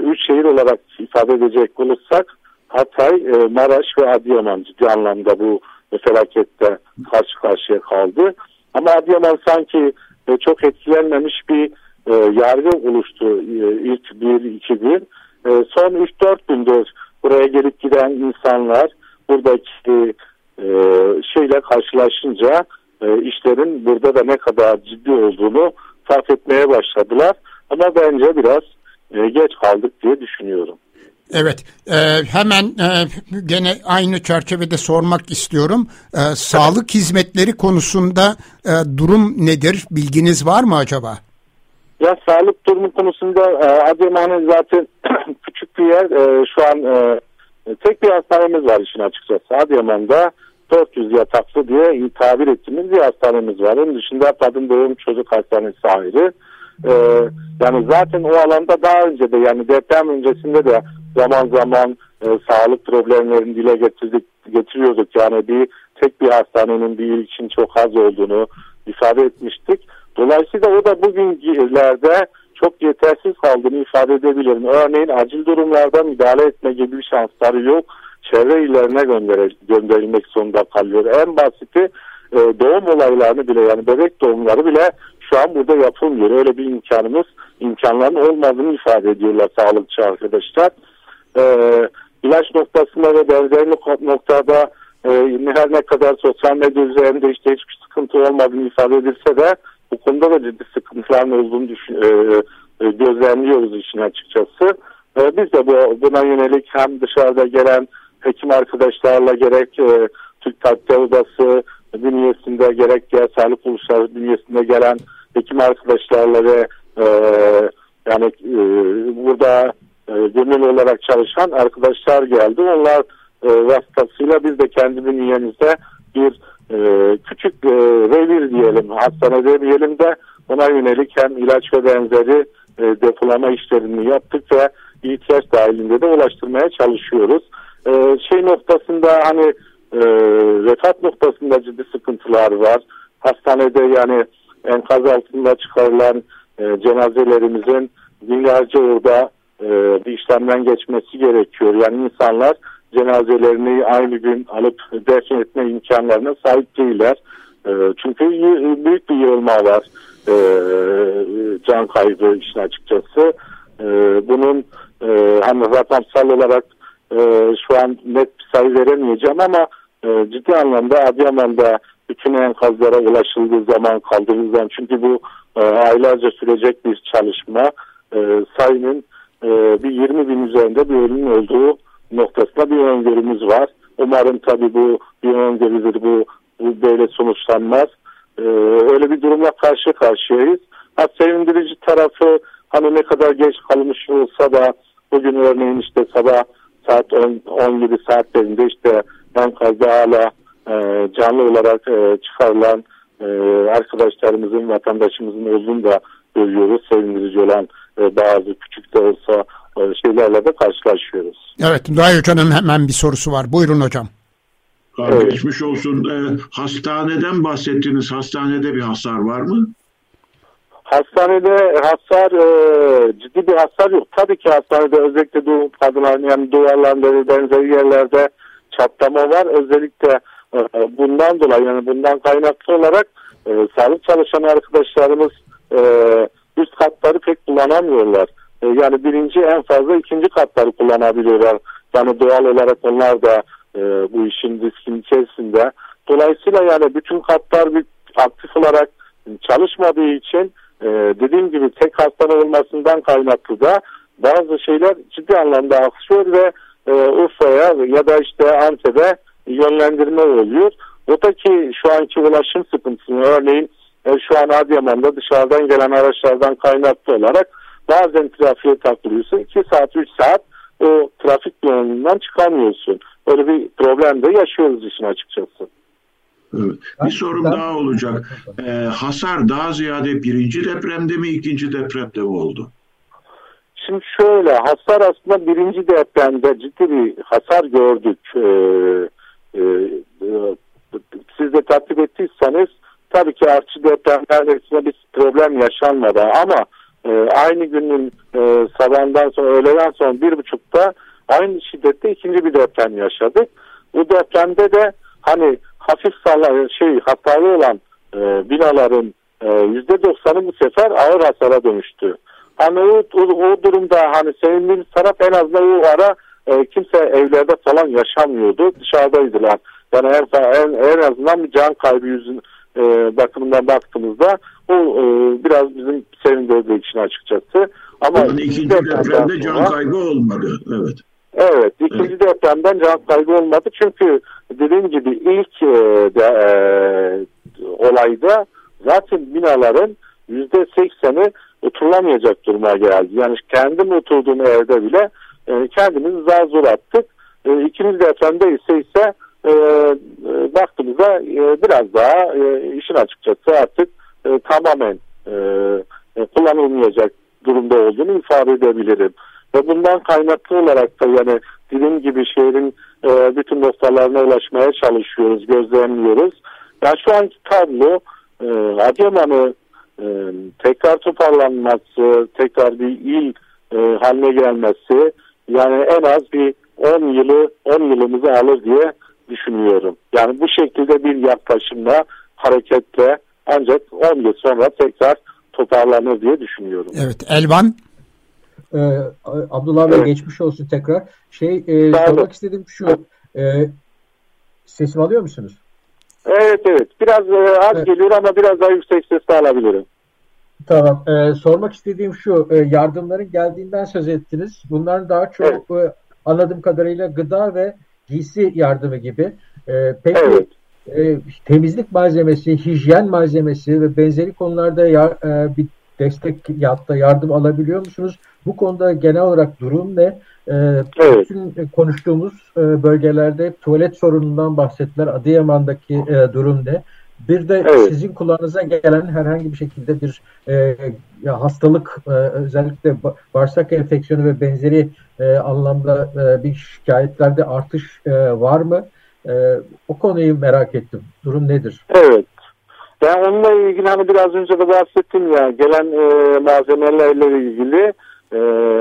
üç şehir olarak ifade edecek olursak Hatay, e, Maraş ve Adıyaman ciddi anlamda bu felakette karşı karşıya kaldı. Ama Adıyaman sanki e, çok etkilenmemiş bir e, yargı oluştu e, ilk bir iki gün. Son 3-4 gündür buraya gelip giden insanlar buradaki e, şeyle karşılaşınca işlerin burada da ne kadar ciddi olduğunu fark etmeye başladılar. Ama bence biraz geç kaldık diye düşünüyorum. Evet, e, hemen e, gene aynı çerçevede sormak istiyorum. E, sağlık hizmetleri konusunda e, durum nedir? Bilginiz var mı acaba? Ya sağlık durumu konusunda e, Adıyaman'ın zaten küçük bir yer. E, şu an e, tek bir hastanemiz var işin açıkçası. Adıyaman'da 400 yataklı diye tabir ettiğimiz bir hastanemiz var. Onun dışında kadın doğum çocuk hastanesi ayrı. E, yani zaten o alanda daha önce de yani deprem öncesinde de zaman zaman e, sağlık problemlerini dile getirdik, getiriyorduk. Yani bir tek bir hastanenin bir il için çok az olduğunu ifade etmiştik. Dolayısıyla o da bugünlerde çok yetersiz kaldığını ifade edebilirim. Örneğin acil durumlarda müdahale etme gibi bir şansları yok. Çevre illerine gönder gönderilmek zorunda kalıyor. En basiti e, doğum olaylarını bile yani bebek doğumları bile şu an burada yapılmıyor. Öyle bir imkanımız, imkanların olmadığını ifade ediyorlar sağlıkçı arkadaşlar. E, ilaç noktasında ve benzeri noktada e, her ne kadar sosyal medya üzerinde işte hiçbir sıkıntı olmadığını ifade edilse de bu konuda da ciddi sıkıntıların olduğunu düşün, e, e, gözlemliyoruz işin açıkçası. E, biz de bu, buna yönelik hem dışarıda gelen hekim arkadaşlarla gerek e, Türk Tabipler Odası bünyesinde gerek diğer sağlık kuruluşları bünyesinde gelen hekim arkadaşlarla ve e, yani e, burada e, gönüllü olarak çalışan arkadaşlar geldi. Onlar e, vasıtasıyla biz de kendi bünyemizde bir e, küçük e, revir diyelim, hastane diyelim de ona yönelik hem ilaç ve benzeri e, depolama işlerini yaptık ve ihtiyaç dahilinde de ulaştırmaya çalışıyoruz. E, şey noktasında hani e, refat noktasında ciddi sıkıntılar var. Hastanede yani enkaz altında çıkarılan e, cenazelerimizin binlerce orada e, bir işlemden geçmesi gerekiyor. Yani insanlar cenazelerini aynı gün alıp defin etme imkanlarına sahip değiller. E, çünkü büyük bir yığılma var e, can kaybı işin açıkçası. E, bunun e, hani rakamsal olarak e, şu an net bir sayı veremeyeceğim ama e, ciddi anlamda Adıyaman'da bütün enkazlara ulaşıldığı zaman kaldırıldığı zaman çünkü bu e, aylarca sürecek bir çalışma e, sayının e, bir 20 bin üzerinde bir ölüm olduğu noktasında bir öngörümüz var. Umarım tabii bu bir öngörüdür, bu, bu böyle sonuçlanmaz. Ee, öyle bir durumla karşı karşıyayız. Ha, sevindirici tarafı hani ne kadar geç kalmış olsa da bugün örneğin işte sabah saat 10, 17 saatlerinde işte enkazda hala e, canlı olarak e, çıkarılan e, arkadaşlarımızın, vatandaşımızın olduğunu da görüyoruz. Sevindirici olan e, bazı küçük de olsa e, şeylerle de karşılaşıyoruz. Evet, Day Hoca'nın hemen bir sorusu var. Buyurun hocam. Evet. Geçmiş olsun. Hastaneden bahsettiniz. Hastanede bir hasar var mı? Hastanede hasar e, ciddi bir hasar yok. Tabii ki hastanede özellikle doğum kadınların yani duvarlarında benzeri yerlerde çatlama var. Özellikle e, bundan dolayı yani bundan kaynaklı olarak e, sağlık çalışan arkadaşlarımız e, üst katları pek kullanamıyorlar. E, yani birinci en fazla ikinci katları kullanabiliyorlar. Yani doğal olarak onlar da e, bu işin riskin içerisinde. Dolayısıyla yani bütün katlar bir aktif olarak çalışmadığı için e, dediğim gibi tek hastane olmasından kaynaklı da bazı şeyler ciddi anlamda aksıyor ve e, Urfa'ya ya da işte Antep'e yönlendirme oluyor. O da ki şu anki ulaşım sıkıntısını örneğin e, şu an Adıyaman'da dışarıdan gelen araçlardan kaynaklı olarak bazen trafiğe takılıyorsun. 2 saat 3 saat o trafik yoğunluğundan çıkamıyorsun. Böyle bir problem de yaşıyoruz işin açıkçası. Evet. Bir sorum daha olacak. Ee, hasar daha ziyade birinci depremde mi ikinci depremde mi oldu? Şimdi şöyle hasar aslında birinci depremde ciddi bir hasar gördük. Ee, e, e, siz de takip ettiyseniz tabii ki artçı depremlerde bir problem yaşanmadı ama e, aynı günün e, sabahından sonra öğleden sonra bir buçukta aynı şiddette ikinci bir deprem yaşadık. Bu depremde de hani hafif salla, şey hatalı olan e, binaların yüzde doksanı bu sefer ağır hasara dönüştü. Hani o, o, o durumda hani sevindiğimiz taraf en azından o ara e, kimse evlerde falan yaşamıyordu. Dışarıdaydılar. Yani en, en, en azından bir can kaybı yüzün e, bakımından baktığımızda o e, biraz bizim sevindirdiği için açıkçası. Ama yani ikinci depremde can kaybı olmadı. Evet. Evet, ikinci evet. depremden can kaybı olmadı çünkü dediğim gibi ilk e, de, e, olayda zaten binaların yüzde sekseni oturulamayacak duruma geldi. Yani kendim oturduğum evde bile e, kendimizi zar zor attık. E, ikinci depremde ise ise e, baktığımızda e, biraz daha e, işin açıkçası artık e, tamamen e, e, kullanılmayacak durumda olduğunu ifade edebilirim. Ve bundan kaynaklı olarak da yani dediğim gibi şehrin e, bütün noktalarına ulaşmaya çalışıyoruz, gözlemliyoruz. Yani şu anki tablo e, Adıyaman'ı e, tekrar toparlanması, tekrar bir il e, haline gelmesi yani en az bir 10 yılı 10 yılımızı alır diye düşünüyorum. Yani bu şekilde bir yaklaşımla hareketle ancak 10 yıl sonra tekrar toparlanır diye düşünüyorum. Evet Elvan ee, Abdullah Bey evet. geçmiş olsun tekrar. Şey e, sormak istediğim şu. E, sesimi alıyor musunuz? Evet evet. Biraz e, az evet. geliyor ama biraz daha yüksek sesle alabilirim. Tamam. E, sormak istediğim şu. E, yardımların geldiğinden söz ettiniz. Bunların daha çok evet. e, anladığım kadarıyla gıda ve giysi yardımı gibi. E, peki evet. e, temizlik malzemesi, hijyen malzemesi ve benzeri konularda yar, e, bir destek yatta yardım alabiliyor musunuz? Bu konuda genel olarak durum ne? Ee, evet. Bütün konuştuğumuz e, bölgelerde tuvalet sorunundan bahsettiler. Adıyaman'daki e, durum ne? Bir de evet. sizin kulağınıza gelen herhangi bir şekilde bir e, hastalık e, özellikle bağırsak enfeksiyonu ve benzeri e, anlamda e, bir şikayetlerde artış e, var mı? E, o konuyu merak ettim. Durum nedir? Evet. Ben onunla ilgili hani biraz önce de bahsettim ya gelen e, malzemelerle ilgili e,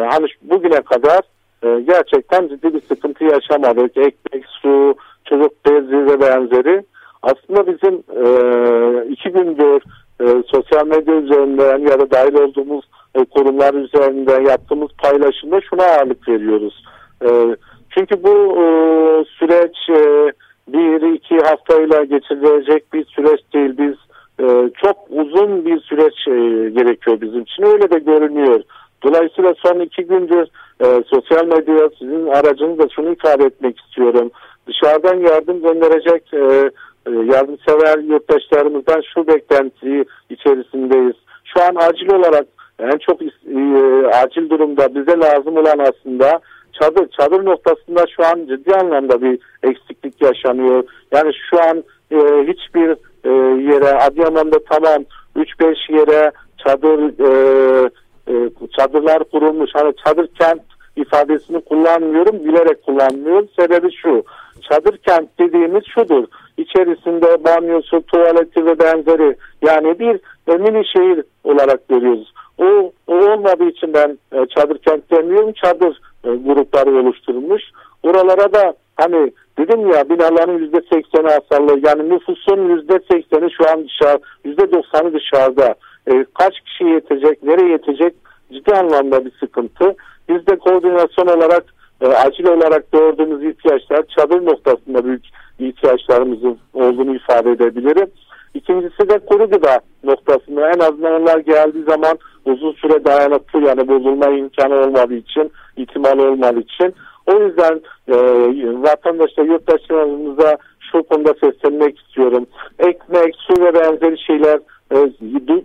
hani bugüne kadar e, gerçekten ciddi bir sıkıntı yaşamadık. Ekmek, su, çocuk bezi ve benzeri. Aslında bizim e, iki gündür e, sosyal medya üzerinden ya da dahil olduğumuz e, kurumlar üzerinden yaptığımız paylaşımda şuna ağırlık veriyoruz. E, çünkü bu e, süreç e, bir iki haftayla geçirilecek bir süreç değil. Biz e, çok uzun bir süreç e, gerekiyor bizim için. Öyle de görünüyor. Dolayısıyla son iki gündür e, sosyal medya sizin aracınızla şunu ifade etmek istiyorum. Dışarıdan yardım gönderecek e, yardımsever yurttaşlarımızdan şu beklentiyi içerisindeyiz. Şu an acil olarak en çok e, acil durumda bize lazım olan aslında çadır. Çadır noktasında şu an ciddi anlamda bir eksiklik yaşanıyor. Yani şu an e, hiçbir e, yere Adıyaman'da tamam 3-5 yere çadır e, e, çadırlar kurulmuş. Hani çadır kent ifadesini kullanmıyorum, bilerek kullanmıyorum. Sebebi şu, çadır kent dediğimiz şudur. İçerisinde banyosu, tuvaleti ve benzeri yani bir e, mini şehir olarak görüyoruz. O, o olmadığı için ben e, çadır kent demiyorum, çadır e, grupları oluşturulmuş. Oralara da hani dedim ya binaların yüzde sekseni hasarlı yani nüfusun yüzde sekseni şu an dışarı, yüzde doksanı dışarıda e, kaç kişi yetecek, nereye yetecek ciddi anlamda bir sıkıntı. Biz de koordinasyon olarak acil olarak gördüğümüz ihtiyaçlar çadır noktasında büyük ihtiyaçlarımızın olduğunu ifade edebilirim. İkincisi de kuru gıda noktasında en azından onlar geldiği zaman uzun süre dayanıklı yani bozulma imkanı olmadığı için, ihtimal olmadığı için. O yüzden e, vatandaşlar, yurttaşlarımıza şu konuda seslenmek istiyorum. Ekmek, su ve benzeri şeyler e,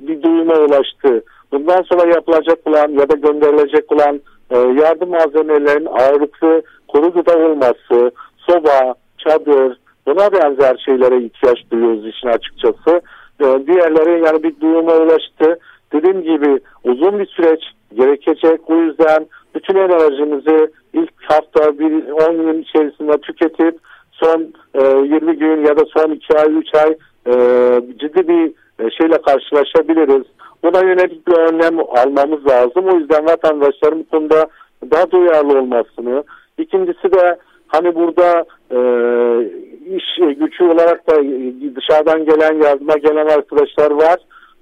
bir duyuma ulaştı. Bundan sonra yapılacak olan ya da gönderilecek olan e, yardım malzemelerinin ağırlıklı kuru gıda olması, soba, çadır, buna benzer şeylere ihtiyaç duyuyoruz işin açıkçası. E, diğerleri yani bir duyuma ulaştı. Dediğim gibi uzun bir süreç gerekecek. O yüzden bütün enerjimizi ilk hafta bir 10 gün içerisinde tüketip son e, 20 gün ya da son 2 ay 3 ay e, ciddi bir e, şeyle karşılaşabiliriz. Buna yönelik bir önlem almamız lazım. O yüzden vatandaşların bu konuda daha duyarlı olmasını. İkincisi de hani burada e, iş gücü olarak da dışarıdan gelen yardıma gelen arkadaşlar var.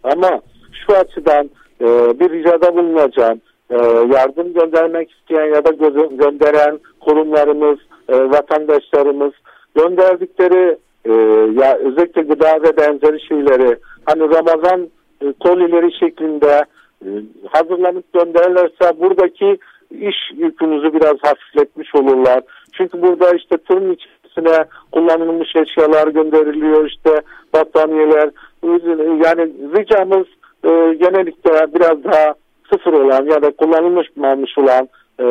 Ama şu açıdan e, bir ricada bulunacağım. E, yardım göndermek isteyen ya da gö gönderen kurumlarımız, e, vatandaşlarımız gönderdikleri e, ya özellikle gıda ve benzeri şeyleri hani Ramazan e, kolileri şeklinde e, hazırlanıp gönderirlerse buradaki iş yükünüzü biraz hafifletmiş olurlar. Çünkü burada işte tırın içerisine kullanılmış eşyalar gönderiliyor işte battaniyeler yani ricamız e, genellikle biraz daha sıfır olan ya da kullanılmış olan e,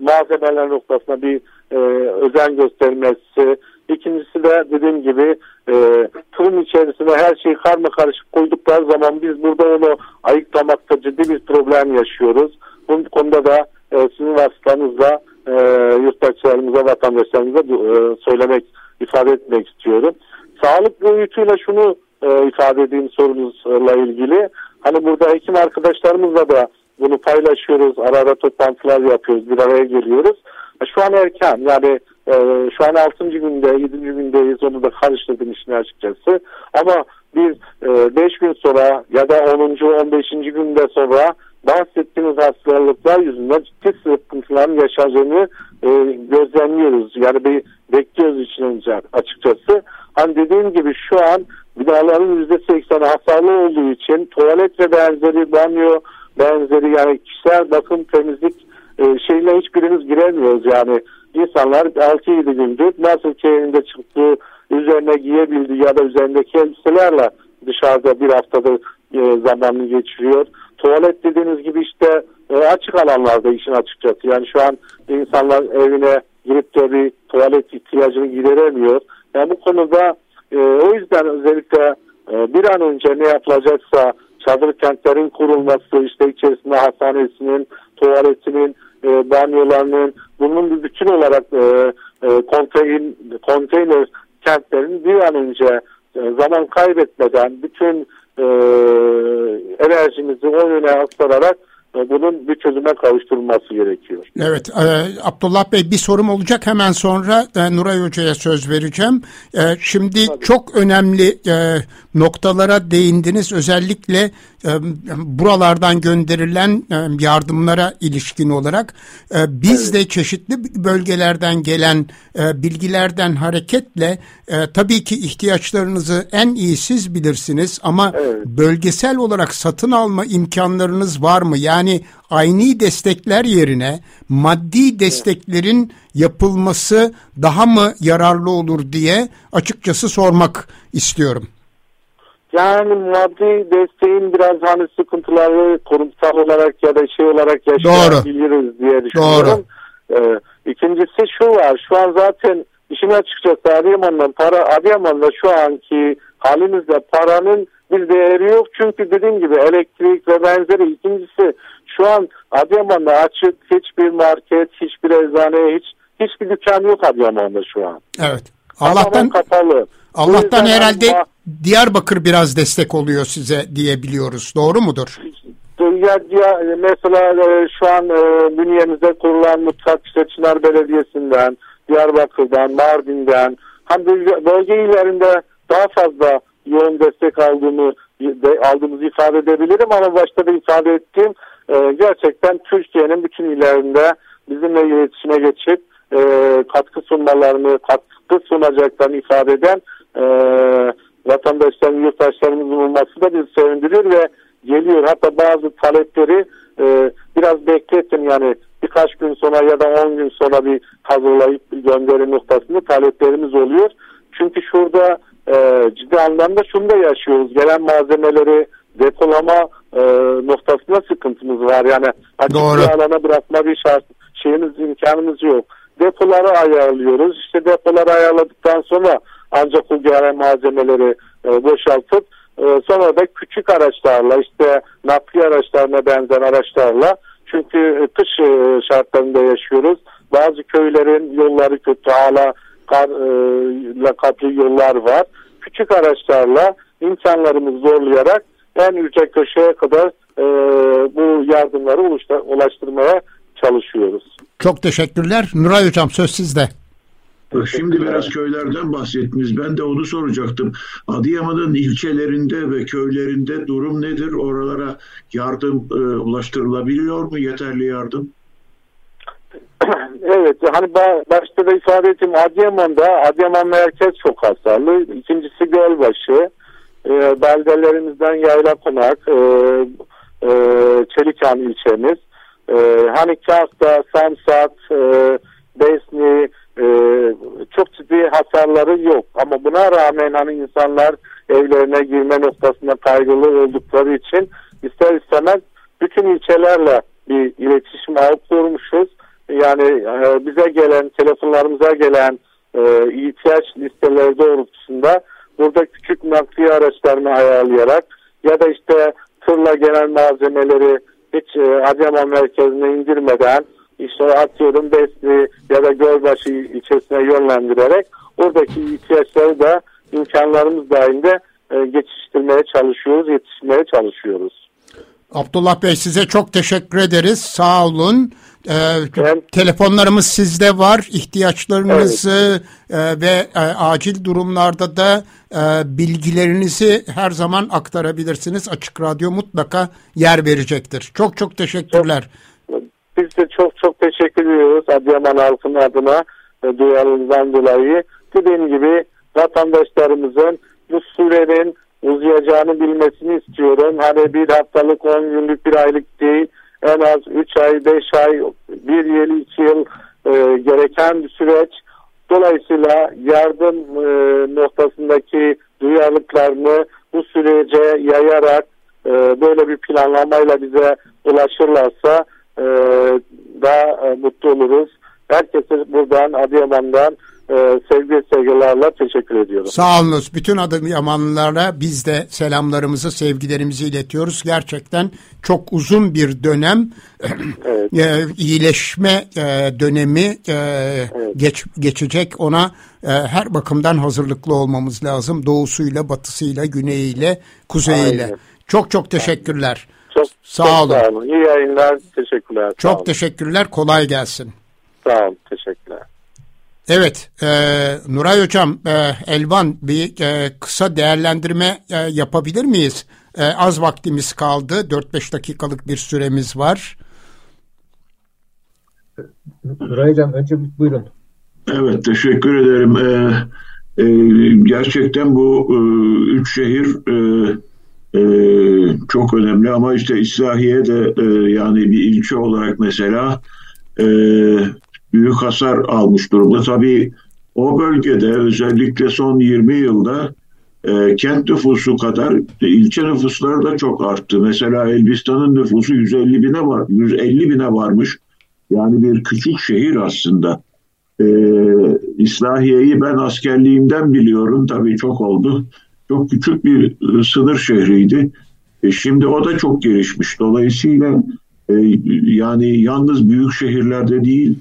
malzemeler noktasında bir e, özen göstermesi. İkincisi de dediğim gibi e, tırın içerisine her şeyi karma karışık koydukları zaman biz burada onu ayıklamakta ciddi bir problem yaşıyoruz. Bu konuda da e, sizin vasıtanızla e, yurttaşlarımıza, vatandaşlarımıza e, söylemek, ifade etmek istiyorum. Sağlık boyutuyla şunu e, ifade edeyim sorunuzla ilgili. Hani burada hekim arkadaşlarımızla da bunu paylaşıyoruz. Ara ara toplantılar yapıyoruz. Bir araya geliyoruz. Şu an erken yani e, şu an 6. günde 7. gündeyiz onu da karıştırdım işin açıkçası. Ama bir 5 e, gün sonra ya da 10. 15. günde sonra bahsettiğimiz hastalıklar yüzünden ciddi sıkıntıların yaşanacağını e, gözlemliyoruz. Yani bir bekliyoruz için açıkçası. Hani dediğim gibi şu an binaların %80 hasarlı olduğu için tuvalet ve benzeri banyo benzeri yani kişisel bakım temizlik e, şeyine hiçbirimiz giremiyoruz yani insanlar 6-7 gündür nasıl ki elinde çıktığı üzerine giyebildiği ya da üzerindeki elbiselerle dışarıda bir haftada e, zamanını geçiriyor. Tuvalet dediğiniz gibi işte e, açık alanlarda işin açıkçası. Yani şu an insanlar evine girip de bir tuvalet ihtiyacını gideremiyor. Yani bu konuda e, o yüzden özellikle e, bir an önce ne yapılacaksa çadır kentlerin kurulması, işte içerisinde hastanesinin, tuvaletinin, e, banyolarının, bunun bir bütün olarak e, e, konteyner, konteyner kentlerin bir an önce e, zaman kaybetmeden bütün e, enerjimizi o yöne aktararak e, bunun bir çözüme kavuşturulması gerekiyor. Evet, e, Abdullah Bey bir sorum olacak hemen sonra e, Nuray Hoca'ya söz vereceğim. E, şimdi Tabii. çok önemli e, noktalara değindiniz. Özellikle buralardan gönderilen yardımlara ilişkin olarak e, biz evet. de çeşitli bölgelerden gelen e, bilgilerden hareketle e, tabii ki ihtiyaçlarınızı en iyi siz bilirsiniz ama evet. bölgesel olarak satın alma imkanlarınız var mı? Yani aynı destekler yerine maddi desteklerin yapılması daha mı yararlı olur diye açıkçası sormak istiyorum. Yani maddi desteğin biraz hani sıkıntıları kurumsal olarak ya da şey olarak yaşayabiliriz diye düşünüyorum. Doğru. Ee, ikincisi şu var. Şu an zaten işin açıkçası Adıyaman'dan para Adıyaman'da şu anki halimizde paranın bir değeri yok. Çünkü dediğim gibi elektrik ve benzeri. İkincisi şu an Adıyaman'da açık hiçbir market, hiçbir eczane, hiç hiçbir dükkan yok Adıyaman'da şu an. Evet. Allah'tan kapalı. Allah'tan herhalde ama, Diyarbakır biraz destek oluyor size diyebiliyoruz. Doğru mudur? Ya, ya mesela e, şu an e, bünyemizde kurulan mutfak işte Çınar Belediyesi'nden, Diyarbakır'dan, Mardin'den hem bölge illerinde daha fazla yoğun destek aldığımı de, aldığımızı ifade edebilirim ama başta da ifade ettiğim e, gerçekten Türkiye'nin bütün illerinde bizimle iletişime geçip e, katkı sunmalarını, katkı sunacaklarını ifade eden e, vatandaşların, yurttaşlarımızın olması da bizi sevindiriyor ve geliyor. Hatta bazı talepleri e, biraz beklettim yani birkaç gün sonra ya da 10 gün sonra bir hazırlayıp gönderi noktasında taleplerimiz oluyor. Çünkü şurada e, ciddi anlamda şunu da yaşıyoruz. Gelen malzemeleri depolama e, noktasında sıkıntımız var. Yani açık Doğru. bir alana bırakma bir şart şeyimiz imkanımız yok. Depoları ayarlıyoruz. İşte depoları ayarladıktan sonra ancak bu gelen malzemeleri e, boşaltıp e, sonra da küçük araçlarla işte nakliye araçlarına benzer araçlarla çünkü kış e, şartlarında yaşıyoruz. Bazı köylerin yolları kötü hala karla e, kaplı yollar var. Küçük araçlarla imkanlarımızı zorlayarak en yüce köşeye kadar e, bu yardımları ulaştırmaya çalışıyoruz. Çok teşekkürler. Nuray Hocam söz sizde. Şimdi biraz köylerden bahsettiniz. Ben de onu soracaktım. Adıyaman'ın ilçelerinde ve köylerinde durum nedir? Oralara yardım e, ulaştırılabiliyor mu? Yeterli yardım? Evet, hani başta da ifade ettim Adıyaman'da, Adıyaman merkez çok hasarlı. İkincisi Gölbaşı, e, beldelerimizden Yayla Konak, e, e, Çelikan ilçemiz. E, hani Kağıt'ta, Samsat, e, Besni, e, çok ciddi hasarları yok. Ama buna rağmen hani insanlar evlerine girme noktasında kaygılı oldukları için ister istemez bütün ilçelerle bir iletişim ağı kurmuşuz. Yani e, bize gelen, telefonlarımıza gelen e, ihtiyaç listeleri doğrultusunda burada küçük nakliye araçlarını ayarlayarak ya da işte tırla gelen malzemeleri hiç e, Adıyaman merkezine indirmeden işte atıyorum Besni ya da Gölbaşı ilçesine yönlendirerek oradaki ihtiyaçları da imkanlarımız dahilinde e, geçiştirmeye çalışıyoruz, yetişmeye çalışıyoruz. Abdullah Bey size çok teşekkür ederiz. Sağ olun. Ee, evet. Telefonlarımız sizde var. İhtiyaçlarınızı evet. e, ve e, acil durumlarda da e, bilgilerinizi her zaman aktarabilirsiniz. Açık Radyo mutlaka yer verecektir. Çok çok teşekkürler. Çok biz de çok çok teşekkür ediyoruz Adıyaman halkının adına e, duyarlılığından dolayı. Dediğim gibi vatandaşlarımızın bu sürenin uzayacağını bilmesini istiyorum. Hani bir haftalık, on günlük, bir aylık değil. En az üç ay, beş ay, bir yıl, iki yıl e, gereken bir süreç. Dolayısıyla yardım e, noktasındaki duyarlılıklarını bu sürece yayarak e, böyle bir planlamayla bize ulaşırlarsa e, daha e, mutlu oluruz. Herkese buradan Adıyaman'dan e, sevgi sevgilerle teşekkür ediyorum. Sağ olunuz. Bütün Adıyamanlılara biz de selamlarımızı, sevgilerimizi iletiyoruz. Gerçekten çok uzun bir dönem evet. e, iyileşme e, dönemi e, evet. geç, geçecek. Ona e, her bakımdan hazırlıklı olmamız lazım. Doğusuyla, batısıyla, güneyiyle, kuzeyiyle. Aynen. Çok çok teşekkürler. Çok sağ çok olun. Sağ olun. İyi yayınlar. Teşekkürler. Çok teşekkürler. Kolay gelsin. Sağ olun. Teşekkürler. Evet, e, Nuray Hocam, e, Elvan bir e, kısa değerlendirme e, yapabilir miyiz? E, az vaktimiz kaldı, 4-5 dakikalık bir süremiz var. Nuray Hocam, önce buyurun. Evet, teşekkür ederim. E, e, gerçekten bu e, üç şehir e, e, çok önemli ama işte İslahiye de e, yani bir ilçe olarak mesela e, büyük hasar almış durumda. Tabii o bölgede özellikle son 20 yılda e, kent nüfusu kadar ilçe nüfusları da çok arttı. Mesela Elbistan'ın nüfusu 150 bine var, 150 bine varmış. Yani bir küçük şehir aslında. E, İslahiye'yi ben askerliğimden biliyorum. Tabii çok oldu. Çok küçük bir sınır şehriydi. E, şimdi o da çok gelişmiş. Dolayısıyla e, yani yalnız büyük şehirlerde değil,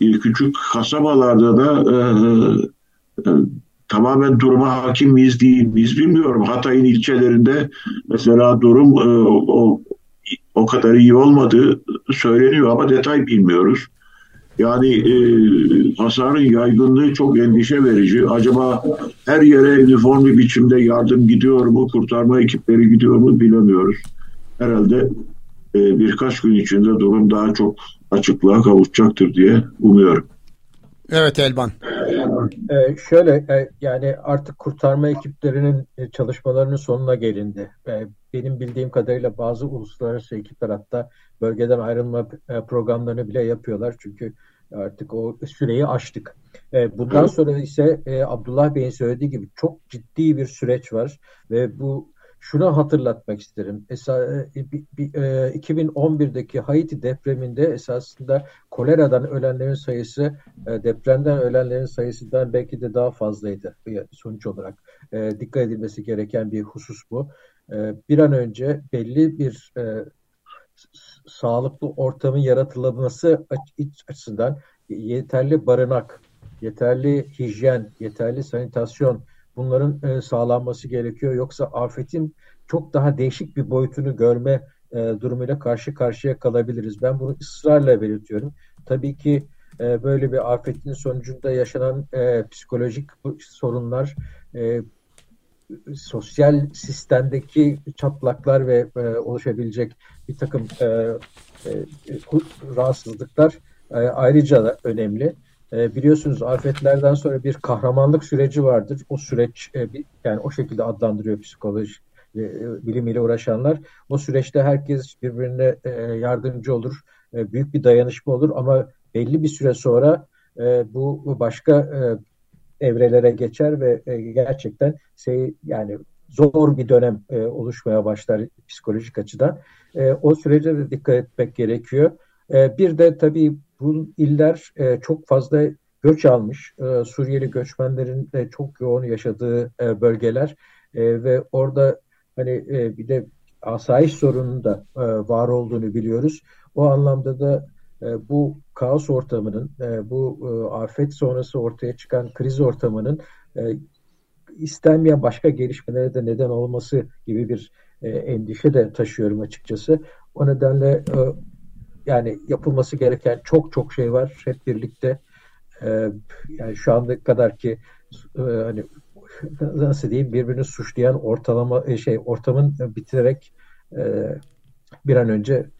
e, küçük kasabalarda da e, e, tamamen duruma hakim miyiz değil miyiz bilmiyorum. Hatay'ın ilçelerinde mesela durum e, o, o kadar iyi olmadığı söyleniyor ama detay bilmiyoruz. Yani e, hasarın yaygınlığı çok endişe verici. Acaba her yere üniform bir biçimde yardım gidiyor mu, kurtarma ekipleri gidiyor mu bilemiyoruz. Herhalde e, birkaç gün içinde durum daha çok açıklığa kavuşacaktır diye umuyorum. Evet Elvan. Ee, şöyle e, yani artık kurtarma ekiplerinin e, çalışmalarının sonuna gelindi. E, benim bildiğim kadarıyla bazı uluslararası ekipler hatta bölgeden ayrılma e, programlarını bile yapıyorlar. Çünkü artık o süreyi aştık. E, bundan sonra ise e, Abdullah Bey'in söylediği gibi çok ciddi bir süreç var ve bu şunu hatırlatmak isterim. Esa, e, 2011'deki Haiti depreminde esasında koleradan ölenlerin sayısı depremden ölenlerin sayısından belki de daha fazlaydı sonuç olarak. Dikkat edilmesi gereken bir husus bu. Bir an önce belli bir sağlıklı ortamın yaratılması açısından yeterli barınak, yeterli hijyen, yeterli sanitasyon bunların e, sağlanması gerekiyor. Yoksa afetin çok daha değişik bir boyutunu görme e, durumuyla karşı karşıya kalabiliriz. Ben bunu ısrarla belirtiyorum. Tabii ki e, böyle bir afetin sonucunda yaşanan psikolojik sorunlar, sosyal sistemdeki çatlaklar ve oluşabilecek bir takım rahatsızlıklar ayrıca da önemli. E, biliyorsunuz afetlerden sonra bir kahramanlık süreci vardır. O süreç e, bir, yani o şekilde adlandırıyor psikoloji e, bilimiyle uğraşanlar. O süreçte herkes birbirine e, yardımcı olur. E, büyük bir dayanışma olur ama belli bir süre sonra e, bu başka e, evrelere geçer ve e, gerçekten şey yani zor bir dönem e, oluşmaya başlar psikolojik açıdan. E, o sürece de dikkat etmek gerekiyor. E, bir de tabii bu iller e, çok fazla göç almış. E, Suriyeli göçmenlerin de çok yoğun yaşadığı e, bölgeler e, ve orada hani e, bir de asayiş sorunun da e, var olduğunu biliyoruz. O anlamda da e, bu kaos ortamının, e, bu e, afet sonrası ortaya çıkan kriz ortamının e, istenmeyen başka gelişmelere de neden olması gibi bir e, endişe de taşıyorum açıkçası. O nedenle e, yani yapılması gereken çok çok şey var hep birlikte. E, yani şu anda kadar ki e, hani nasıl diyeyim birbirini suçlayan ortalama e, şey ortamın bitirerek e, bir an önce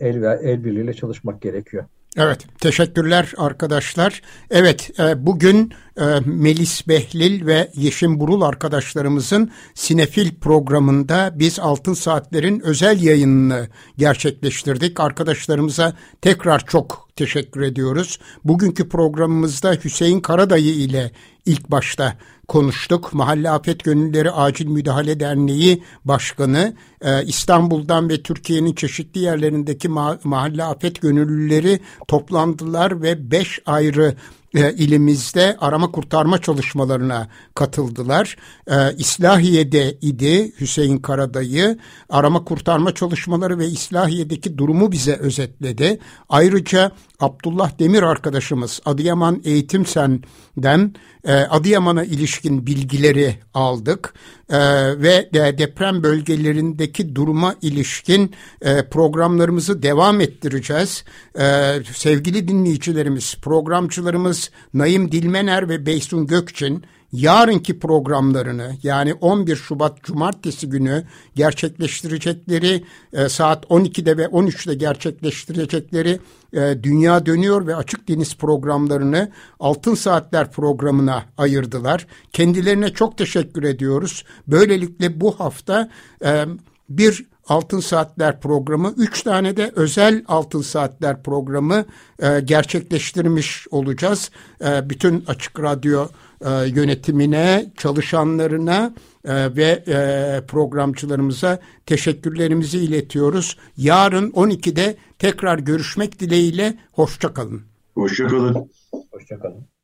el, el birliğiyle çalışmak gerekiyor. Evet, teşekkürler arkadaşlar. Evet, e, bugün e, Melis Behlil ve Yeşim Burul arkadaşlarımızın Sinefil programında biz Altın Saatler'in özel yayınını gerçekleştirdik. Arkadaşlarımıza tekrar çok teşekkür ediyoruz. Bugünkü programımızda Hüseyin Karadayı ile ilk başta konuştuk. Mahalle Afet Gönülleri Acil Müdahale Derneği Başkanı e, İstanbul'dan ve Türkiye'nin çeşitli yerlerindeki ma mahalle afet gönüllüleri toplandılar ve beş ayrı e, ilimizde arama kurtarma çalışmalarına katıldılar. E, İslahiye'de idi Hüseyin Karadayı. Arama kurtarma çalışmaları ve İslahiye'deki durumu bize özetledi. Ayrıca Abdullah Demir arkadaşımız Adıyaman Eğitim Sen'den e, Adıyaman'a ilişkin bilgileri aldık e, ve de, deprem bölgelerindeki duruma ilişkin e, programlarımızı devam ettireceğiz. E, sevgili dinleyicilerimiz, programcılarımız Naim Dilmener ve Beysun Gökçin yarınki programlarını yani 11 Şubat Cumartesi günü gerçekleştirecekleri e, saat 12'de ve 13'te gerçekleştirecekleri e, Dünya Dönüyor ve Açık Deniz programlarını Altın Saatler programına ayırdılar. Kendilerine çok teşekkür ediyoruz. Böylelikle bu hafta e, bir Altın Saatler programı, üç tane de özel Altın Saatler programı e, gerçekleştirmiş olacağız. E, bütün Açık Radyo e, yönetimine, çalışanlarına e, ve e, programcılarımıza teşekkürlerimizi iletiyoruz. Yarın 12'de tekrar görüşmek dileğiyle. Hoşçakalın. Hoşçakalın. Hoşçakalın.